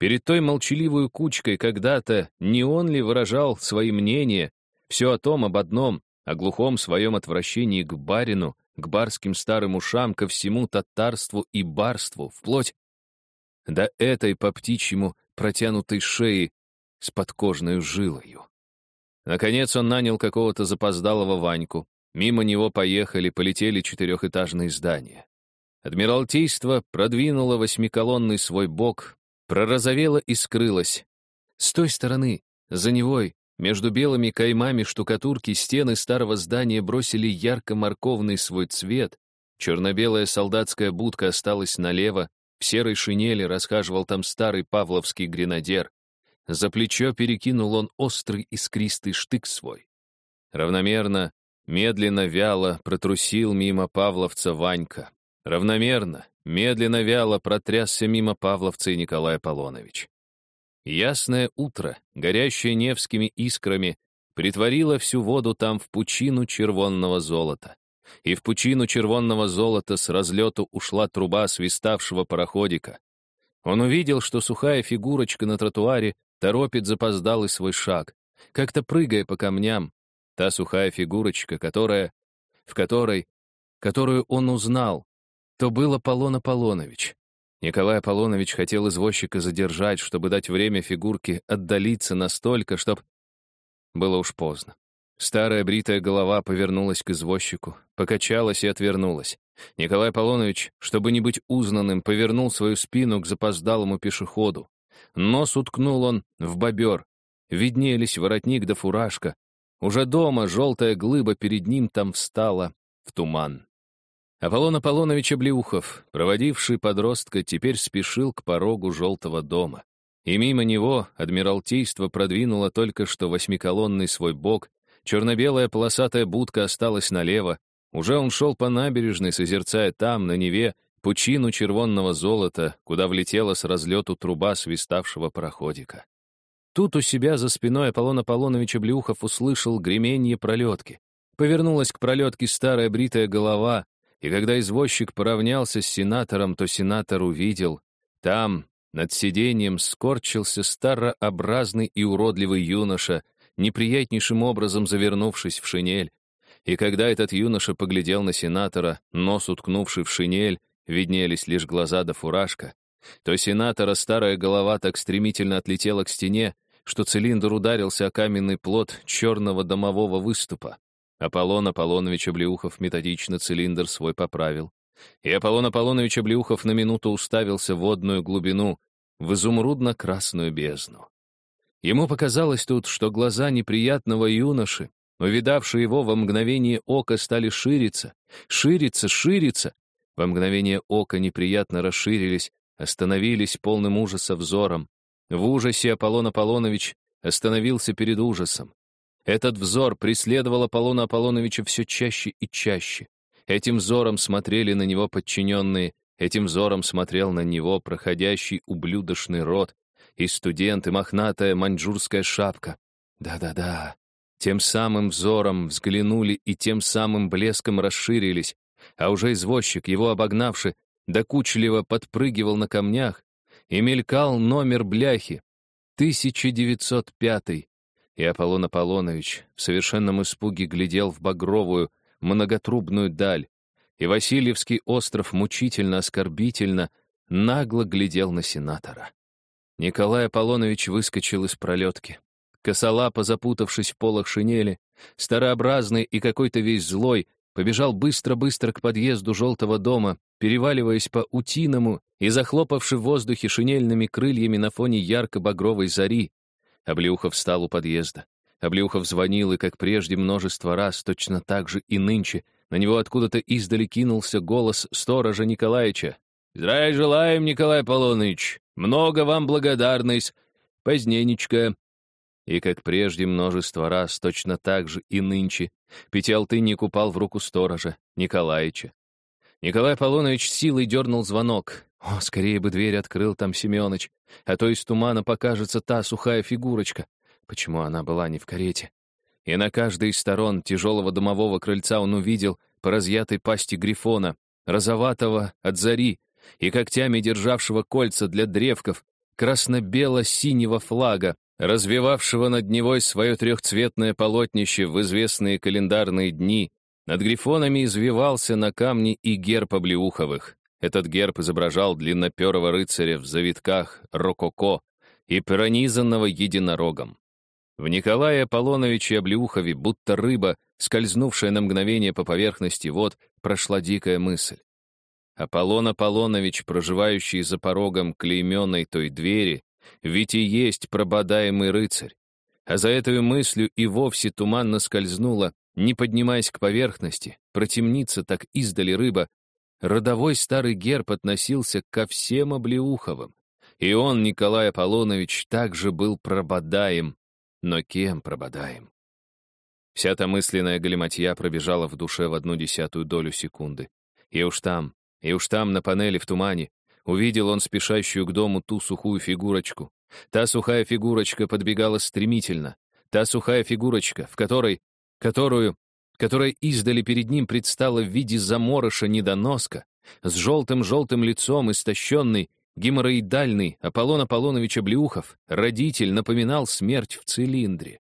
Перед той молчаливой кучкой когда-то не он ли выражал свои мнения, все о том, об одном, о глухом своем отвращении к барину, к барским старым ушам, ко всему татарству и барству, вплоть до этой по птичьему протянутой шеи с подкожной жилою. Наконец он нанял какого-то запоздалого Ваньку. Мимо него поехали, полетели четырехэтажные здания. Адмиралтейство продвинуло восьмиколонный свой бок, пророзовела и скрылась. С той стороны, за Невой, между белыми каймами штукатурки стены старого здания бросили ярко-морковный свой цвет, черно-белая солдатская будка осталась налево, в серой шинели расхаживал там старый павловский гренадер. За плечо перекинул он острый искристый штык свой. Равномерно, медленно, вяло протрусил мимо павловца Ванька. Равномерно, Медленно-вяло протрясся мимо Павловца и Николая Полонович. Ясное утро, горящее невскими искрами, притворило всю воду там в пучину червонного золота. И в пучину червонного золота с разлету ушла труба свиставшего пароходика. Он увидел, что сухая фигурочка на тротуаре торопит запоздалый свой шаг, как-то прыгая по камням. Та сухая фигурочка, которая... в которой... которую он узнал, то был Аполлон Аполлонович. Николай Аполлонович хотел извозчика задержать, чтобы дать время фигурке отдалиться настолько, чтоб... Было уж поздно. Старая бритая голова повернулась к извозчику, покачалась и отвернулась. Николай Аполлонович, чтобы не быть узнанным, повернул свою спину к запоздалому пешеходу. Нос уткнул он в бобер. Виднелись воротник да фуражка. Уже дома желтая глыба перед ним там встала в туман. Аполлон Аполлонович Облеухов, проводивший подростка, теперь спешил к порогу желтого дома. И мимо него Адмиралтейство продвинуло только что восьмиколонный свой бок, черно-белая полосатая будка осталась налево, уже он шел по набережной, созерцая там, на Неве, пучину червонного золота, куда влетела с разлету труба свиставшего пароходика. Тут у себя за спиной Аполлон Аполлонович Облеухов услышал гременье пролетки. Повернулась к пролетке старая бритая голова, и когда извозчик поравнялся с сенатором, то сенатор увидел, там, над сиденьем, скорчился старообразный и уродливый юноша, неприятнейшим образом завернувшись в шинель. И когда этот юноша поглядел на сенатора, нос уткнувший в шинель, виднелись лишь глаза да фуражка, то сенатора старая голова так стремительно отлетела к стене, что цилиндр ударился о каменный плот черного домового выступа. Аполлон Аполлонович Облеухов методично цилиндр свой поправил. И Аполлон Аполлонович Облеухов на минуту уставился в водную глубину, в изумрудно-красную бездну. Ему показалось тут, что глаза неприятного юноши, увидавшие его во мгновение ока, стали шириться, шириться, шириться. Во мгновение ока неприятно расширились, остановились полным ужаса взором. В ужасе Аполлон Аполлонович остановился перед ужасом. Этот взор преследовал Аполлона Аполлоновича все чаще и чаще. Этим взором смотрели на него подчиненные, этим взором смотрел на него проходящий ублюдочный рот, и студент, и мохнатая маньчжурская шапка. Да-да-да. Тем самым взором взглянули и тем самым блеском расширились, а уже извозчик, его обогнавший, докучливо подпрыгивал на камнях, и мелькал номер бляхи. 1905 и Аполлон Аполлонович в совершенном испуге глядел в багровую, многотрубную даль, и Васильевский остров мучительно, оскорбительно, нагло глядел на сенатора. Николай Аполлонович выскочил из пролетки. Косолапо, запутавшись в полах шинели, старообразный и какой-то весь злой, побежал быстро-быстро к подъезду желтого дома, переваливаясь по утиному и захлопавши в воздухе шинельными крыльями на фоне ярко-багровой зари. Облеухов встал у подъезда. Облеухов звонил, и, как прежде, множество раз, точно так же и нынче, на него откуда-то издали кинулся голос сторожа Николаевича. «Здравия желаем, Николай Аполлоныч! Много вам благодарность! Поздненечко!» И, как прежде, множество раз, точно так же и нынче, Пятиалтынник упал в руку сторожа, Николаевича. Николай Аполлонович силой дернул звонок. О, скорее бы дверь открыл там Семёныч, а то из тумана покажется та сухая фигурочка. Почему она была не в карете? И на каждой из сторон тяжелого домового крыльца он увидел по разъятой пасти грифона, розоватого от зари, и когтями державшего кольца для древков, красно-бело-синего флага, развивавшего над Невой свое трехцветное полотнище в известные календарные дни, над грифонами извивался на камне и герб Облеуховых. Этот герб изображал длинноперого рыцаря в завитках рококо и пронизанного единорогом. В Николае Аполлоновиче Облеухове, будто рыба, скользнувшая на мгновение по поверхности вод, прошла дикая мысль. Аполлон Аполлонович, проживающий за порогом клейменной той двери, ведь и есть прободаемый рыцарь. А за этой мыслью и вовсе туманно скользнула, не поднимаясь к поверхности, протемнится так издали рыба. Родовой старый герб относился ко всем облеуховым. И он, Николай Аполлонович, также был прободаем. Но кем прободаем? Вся та мысленная галиматья пробежала в душе в одну десятую долю секунды. И уж там, и уж там, на панели в тумане, увидел он спешащую к дому ту сухую фигурочку. Та сухая фигурочка подбегала стремительно. Та сухая фигурочка, в которой, которую, которая издали перед ним предстала в виде заморыша недоноска, с желтым-желтым лицом, истощенный, геморроидальный, Аполлон Аполлонович Облеухов, родитель, напоминал смерть в цилиндре.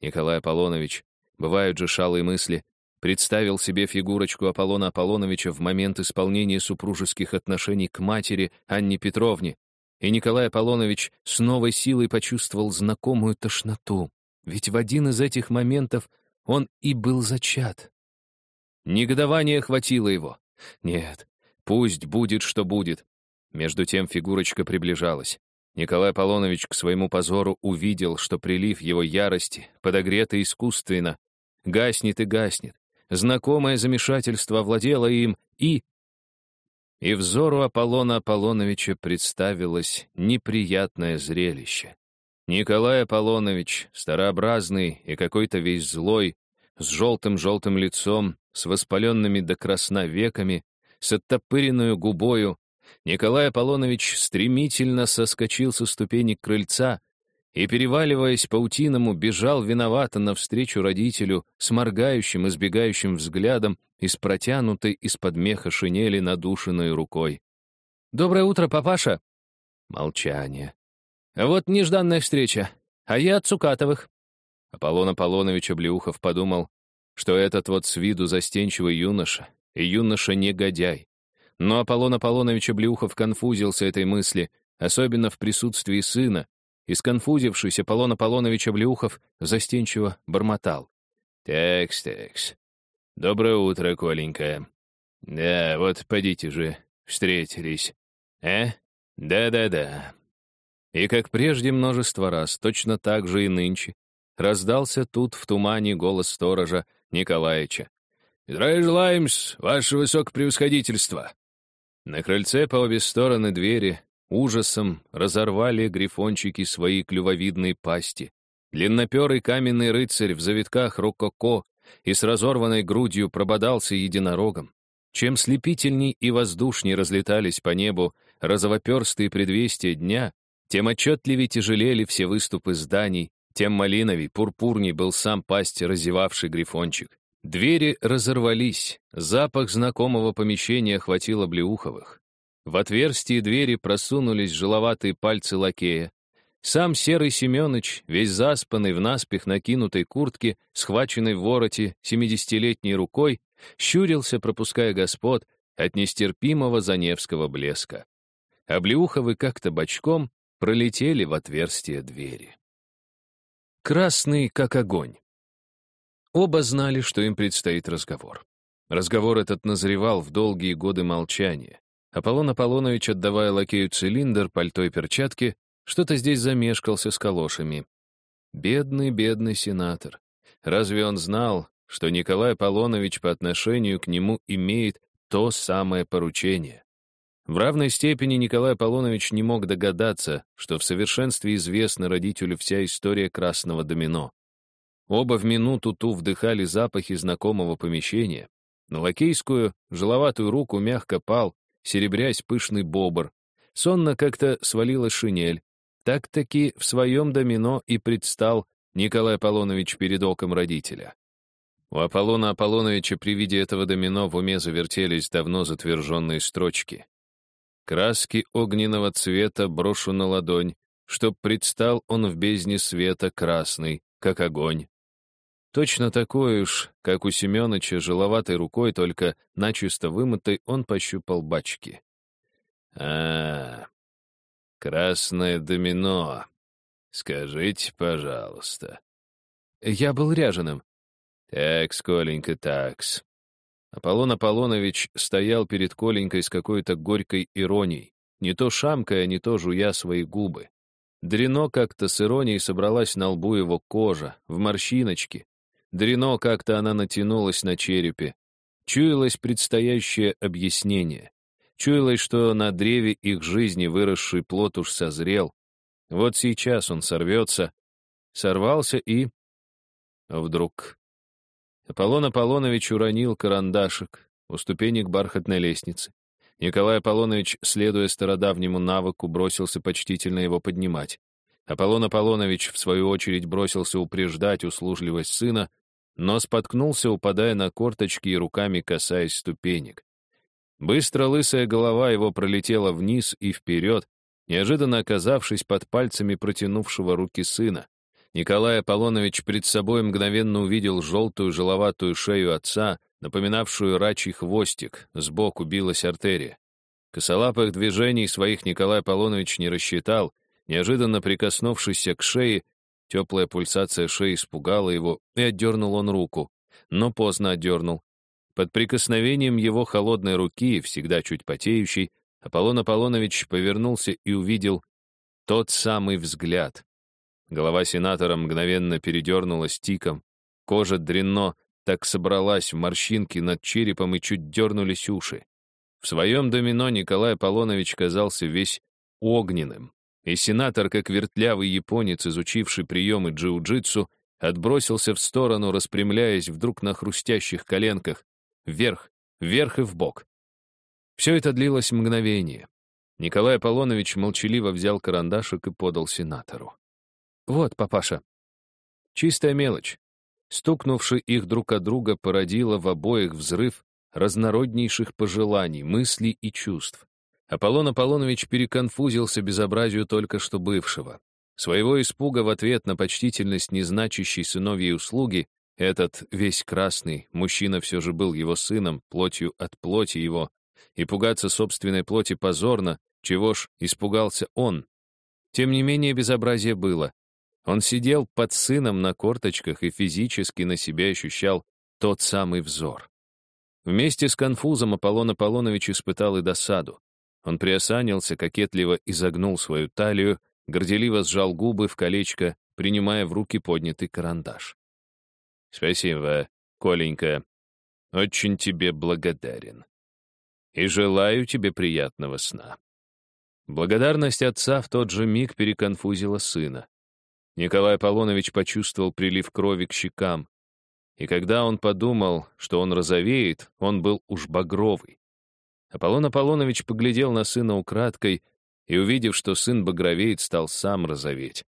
Николай Аполлонович, бывают же шалые мысли, представил себе фигурочку Аполлона Аполлоновича в момент исполнения супружеских отношений к матери Анне Петровне, и Николай Аполлонович с новой силой почувствовал знакомую тошноту, ведь в один из этих моментов он и был зачат. Негодование охватило его. Нет, пусть будет, что будет. Между тем фигурочка приближалась. Николай Аполлонович к своему позору увидел, что прилив его ярости, подогретый искусственно, гаснет и гаснет, Знакомое замешательство овладело им, и... И взору Аполлона Аполлоновича представилось неприятное зрелище. Николай Аполлонович, старообразный и какой-то весь злой, с желтым-желтым лицом, с воспаленными до красна веками, с оттопыренную губою, Николай Аполлонович стремительно соскочил со ступени крыльца и, переваливаясь паутиному, бежал виновато навстречу родителю с моргающим, избегающим взглядом и с протянутой из-под меха шинели надушенной рукой. «Доброе утро, папаша!» Молчание. «Вот нежданная встреча, а я от Цукатовых». Аполлон Аполлонович Облеухов подумал, что этот вот с виду застенчивый юноша, и юноша-негодяй. Но Аполлон Аполлонович Облеухов конфузился этой мысли, особенно в присутствии сына, и сконфузившийся Аполлон Аполлонович Облеухов застенчиво бормотал. «Текс, текс. Доброе утро, Коленька. Да, вот подите же, встретились. Э? Да-да-да. И как прежде множество раз, точно так же и нынче, раздался тут в тумане голос сторожа Николаевича. «Здравия желаем ваше высокопревосходительство!» На крыльце по обе стороны двери ужасом разорвали грифончики свои клювовидные пасти. Длинноперый каменный рыцарь в завитках рококо и с разорванной грудью прободался единорогом. Чем слепительней и воздушней разлетались по небу розовоперстые предвестия дня, тем отчетливее тяжелели все выступы зданий, тем малиновей, пурпурней был сам пасть разевавший грифончик. Двери разорвались, запах знакомого помещения охватил Облеуховых. В отверстие двери просунулись жиловатые пальцы лакея. Сам Серый Семенович, весь заспанный в наспех накинутой куртке, схваченной в вороте семидесятилетней рукой, щурился, пропуская господ от нестерпимого заневского блеска. Облеуховы как-то бочком пролетели в отверстие двери. Красный, как огонь. Оба знали, что им предстоит разговор. Разговор этот назревал в долгие годы молчания. Аполлон Аполлонович, отдавая лакею цилиндр, пальто и перчатки, что-то здесь замешкался с калошами. Бедный, бедный сенатор. Разве он знал, что Николай Аполлонович по отношению к нему имеет то самое поручение? В равной степени Николай Аполлонович не мог догадаться, что в совершенстве известна родителю вся история красного домино. Оба в минуту ту вдыхали запахи знакомого помещения. На лакейскую, жиловатую руку мягко пал, серебрясь пышный бобр. Сонно как-то свалила шинель. Так-таки в своем домино и предстал Николай Аполлонович перед оком родителя. У Аполлона Аполлоновича при виде этого домино в уме завертелись давно затверженные строчки. «Краски огненного цвета брошу на ладонь, чтоб предстал он в бездне света красный, как огонь. Точно такой уж, как у Семёныча, жиловатой рукой, только начисто вымытой, он пощупал бачки. а, красное домино. Скажите, пожалуйста. Я был ряженым. Такс, Коленька, такс. Аполлон Аполлонович стоял перед Коленькой с какой-то горькой иронией, не то шамкая, не то жуя свои губы. Дрено как-то с иронией собралась на лбу его кожа, в морщиночки, Дрено как-то она натянулась на черепе. Чуялось предстоящее объяснение. Чуялось, что на древе их жизни выросший плод уж созрел. Вот сейчас он сорвется. Сорвался и... Вдруг... Аполлон Аполлонович уронил карандашик у ступенек бархатной лестницы. Николай Аполлонович, следуя стародавнему навыку, бросился почтительно его поднимать. Аполлон Аполлонович, в свою очередь, бросился упреждать услужливость сына, но споткнулся, упадая на корточки и руками касаясь ступенек. Быстро лысая голова его пролетела вниз и вперед, неожиданно оказавшись под пальцами протянувшего руки сына. Николай Аполлонович пред собой мгновенно увидел желтую жиловатую шею отца, напоминавшую рачий хвостик, сбоку билась артерия. Косолапых движений своих Николай Аполлонович не рассчитал, неожиданно прикоснувшись к шее, Теплая пульсация шеи испугала его, и отдернул он руку. Но поздно отдернул. Под прикосновением его холодной руки, всегда чуть потеющей, Аполлон Аполлонович повернулся и увидел тот самый взгляд. Голова сенатора мгновенно передернулась тиком. Кожа дренно так собралась в морщинки над черепом и чуть дернулись уши. В своем домино Николай Аполлонович казался весь огненным. И сенатор, как вертлявый японец, изучивший приемы джиу-джитсу, отбросился в сторону, распрямляясь вдруг на хрустящих коленках, вверх, вверх и вбок. Все это длилось мгновение. Николай Аполлонович молчаливо взял карандашик и подал сенатору. «Вот, папаша». Чистая мелочь. Стукнувши их друг от друга, породила в обоих взрыв разнороднейших пожеланий, мыслей и чувств. Аполлон Аполлонович переконфузился безобразию только что бывшего. Своего испуга в ответ на почтительность незначащей сыновьей услуги этот весь красный мужчина все же был его сыном, плотью от плоти его, и пугаться собственной плоти позорно, чего ж испугался он. Тем не менее безобразие было. Он сидел под сыном на корточках и физически на себе ощущал тот самый взор. Вместе с конфузом Аполлон Аполлонович испытал и досаду. Он приосанился, кокетливо изогнул свою талию, горделиво сжал губы в колечко, принимая в руки поднятый карандаш. «Спасибо, Коленька. Очень тебе благодарен. И желаю тебе приятного сна». Благодарность отца в тот же миг переконфузила сына. Николай Аполлонович почувствовал прилив крови к щекам. И когда он подумал, что он розовеет, он был уж багровый. Аполлон Аполлонович поглядел на сына украдкой и, увидев, что сын багровеет, стал сам розоветь.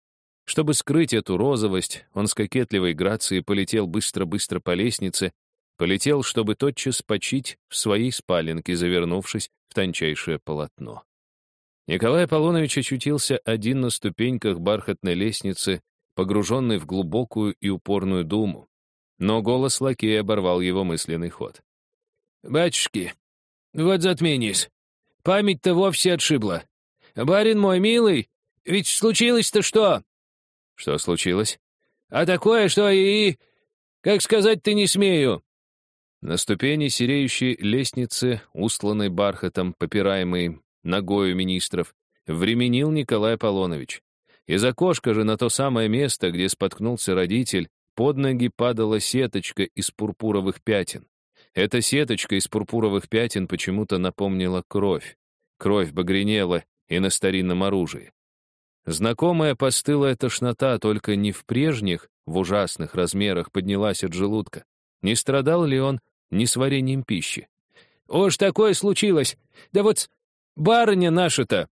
Чтобы скрыть эту розовость, он с кокетливой грацией полетел быстро-быстро по лестнице, полетел, чтобы тотчас почить в своей спаленке, завернувшись в тончайшее полотно. Николай Аполлонович очутился один на ступеньках бархатной лестницы, погруженный в глубокую и упорную думу. Но голос лакея оборвал его мысленный ход. «Батюшки, вот затменись. Память-то вовсе отшибла. Барин мой милый, ведь случилось-то что?» «Что случилось?» «А такое, что и... Как сказать-то не смею». На ступени сереющей лестницы, устланной бархатом, попираемой ногою министров, временил Николай Аполлонович. Из окошка же на то самое место, где споткнулся родитель, под ноги падала сеточка из пурпуровых пятен. Эта сеточка из пурпуровых пятен почему-то напомнила кровь. Кровь багренела и на старинном оружии. Знакомая постылая тошнота только не в прежних, в ужасных размерах поднялась от желудка. Не страдал ли он ни с вареньем пищи? «Уж такое случилось! Да вот барыня наша-то!»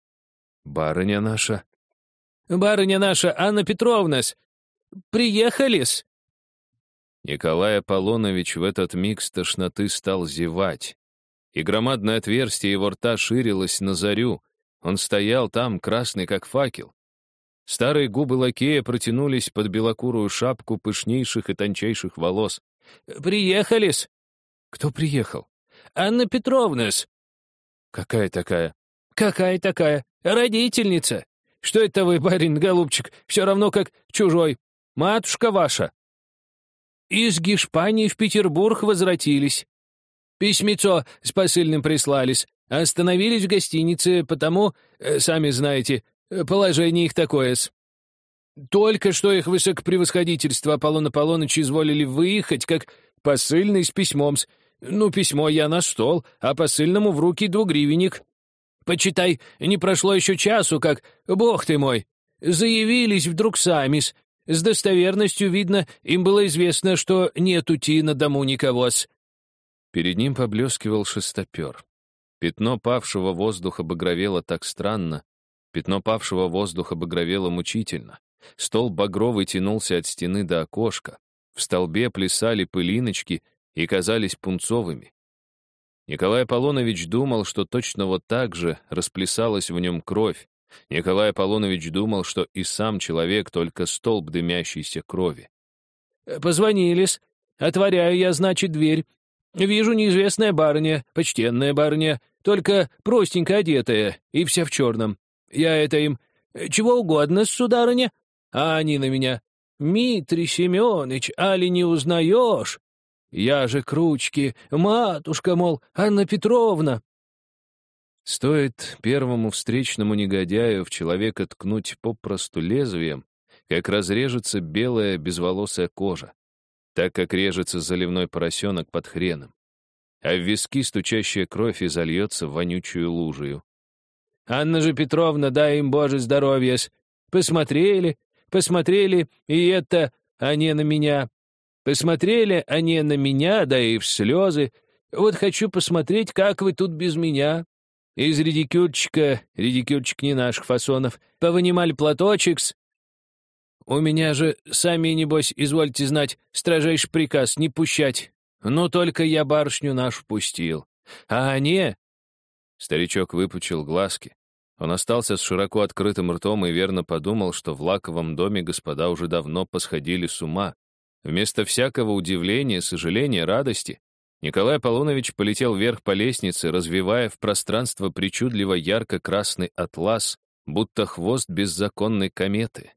«Барыня наша?» «Барыня наша, Анна Петровна-с! Приехали-с!» Николай Аполлонович в этот миг с тошноты стал зевать, и громадное отверстие его рта ширилось на зарю. Он стоял там, красный как факел. Старые губы лакея протянулись под белокурую шапку пышнейших и тончайших волос. «Приехали-с!» «Кто приехал?» «Анна Петровна-с!» «Какая такая?» «Какая такая? Родительница! Что это вы, барин, голубчик, все равно как чужой? Матушка ваша!» «Из Гешпании в Петербург возвратились. Письмецо с посыльным прислались. Остановились в гостинице, потому, э, сами знаете, положение их такое-с. Только что их высокопревосходительство Аполлон Аполлоныч изволили выехать, как посыльный с письмом-с. Ну, письмо я на стол, а посыльному в руки двугривенник. Почитай, не прошло еще часу, как, бог ты мой, заявились вдруг сами-с. С достоверностью видно, им было известно, что нет ути на дому никого-с. Перед ним поблескивал шестопер. Пятно павшего воздуха багровело так странно. Пятно павшего воздуха багровело мучительно. Стол багровый тянулся от стены до окошка. В столбе плясали пылиночки и казались пунцовыми. Николай Аполлонович думал, что точно вот так же расплясалась в нем кровь. Николай Аполлонович думал, что и сам человек только столб дымящейся крови. «Позвонились. Отворяю я, значит, дверь. Вижу неизвестная барыня, почтенная барыня, только простенько одетая и вся в черном. Я это им... Чего угодно, сударыня? А они на меня. Митрий Семенович, али не узнаешь? Я же кручки, матушка, мол, Анна Петровна. Стоит первому встречному негодяю в человека ткнуть попросту лезвием, как разрежется белая безволосая кожа, так как режется заливной поросенок под хреном, а в виски стучащая кровь и зальется вонючую лужею. «Анна же Петровна, дай им Боже здоровья! Посмотрели, посмотрели, и это, а не на меня. Посмотрели они на меня, да и в слезы. Вот хочу посмотреть, как вы тут без меня. Из редикюльчика, редикюльчик не наших фасонов, повынимали платочек-с. У меня же, сами, небось, извольте знать, строжайший приказ не пущать. Ну, только я барышню нашу пустил. А они...» Старичок выпучил глазки. Он остался с широко открытым ртом и верно подумал, что в лаковом доме господа уже давно посходили с ума, Вместо всякого удивления, сожаления, радости, Николай Аполлонович полетел вверх по лестнице, развивая в пространство причудливо ярко-красный атлас, будто хвост беззаконной кометы.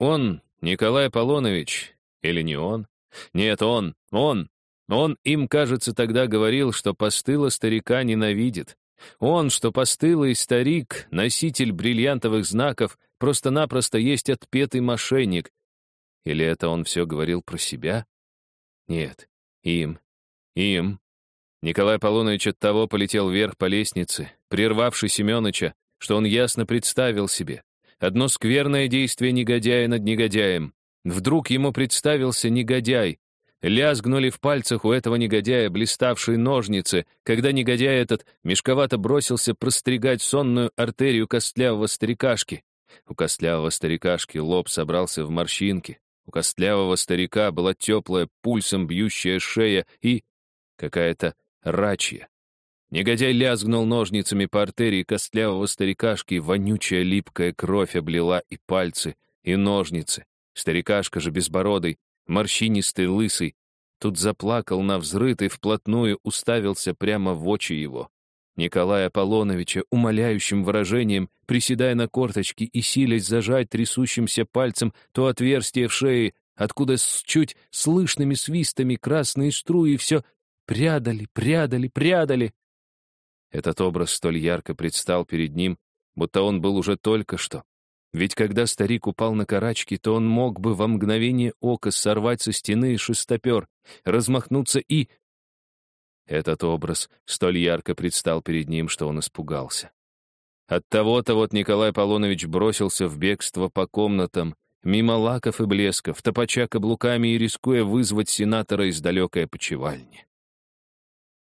Он, Николай Аполлонович, или не он? Нет, он, он. Он им, кажется, тогда говорил, что постыло старика ненавидит, Он, что постылый старик, носитель бриллиантовых знаков, просто-напросто есть отпетый мошенник. Или это он все говорил про себя? Нет, им, им. Николай Полунович от того полетел вверх по лестнице, прервавший Семёныча, что он ясно представил себе. Одно скверное действие негодяя над негодяем. Вдруг ему представился негодяй. Лязгнули в пальцах у этого негодяя блиставшие ножницы, когда негодяй этот мешковато бросился простригать сонную артерию костлявого старикашки. У костлявого старикашки лоб собрался в морщинки. У костлявого старика была теплая, пульсом бьющая шея и какая-то рачья. Негодяй лязгнул ножницами по артерии костлявого старикашки, вонючая липкая кровь облила и пальцы, и ножницы. Старикашка же безбородый, морщинистый, лысый, тут заплакал на взрыт и вплотную уставился прямо в очи его. Николая Аполлоновича умоляющим выражением, приседая на корточки и силясь зажать трясущимся пальцем то отверстие в шее, откуда с чуть слышными свистами красные струи все прядали, прядали, прядали. Этот образ столь ярко предстал перед ним, будто он был уже только что. Ведь когда старик упал на карачки, то он мог бы во мгновение ока сорвать со стены шестопер, размахнуться и... Этот образ столь ярко предстал перед ним, что он испугался. От того-то вот Николай Полонович бросился в бегство по комнатам, мимо лаков и блесков, топача каблуками и рискуя вызвать сенатора из далекой опочивальни.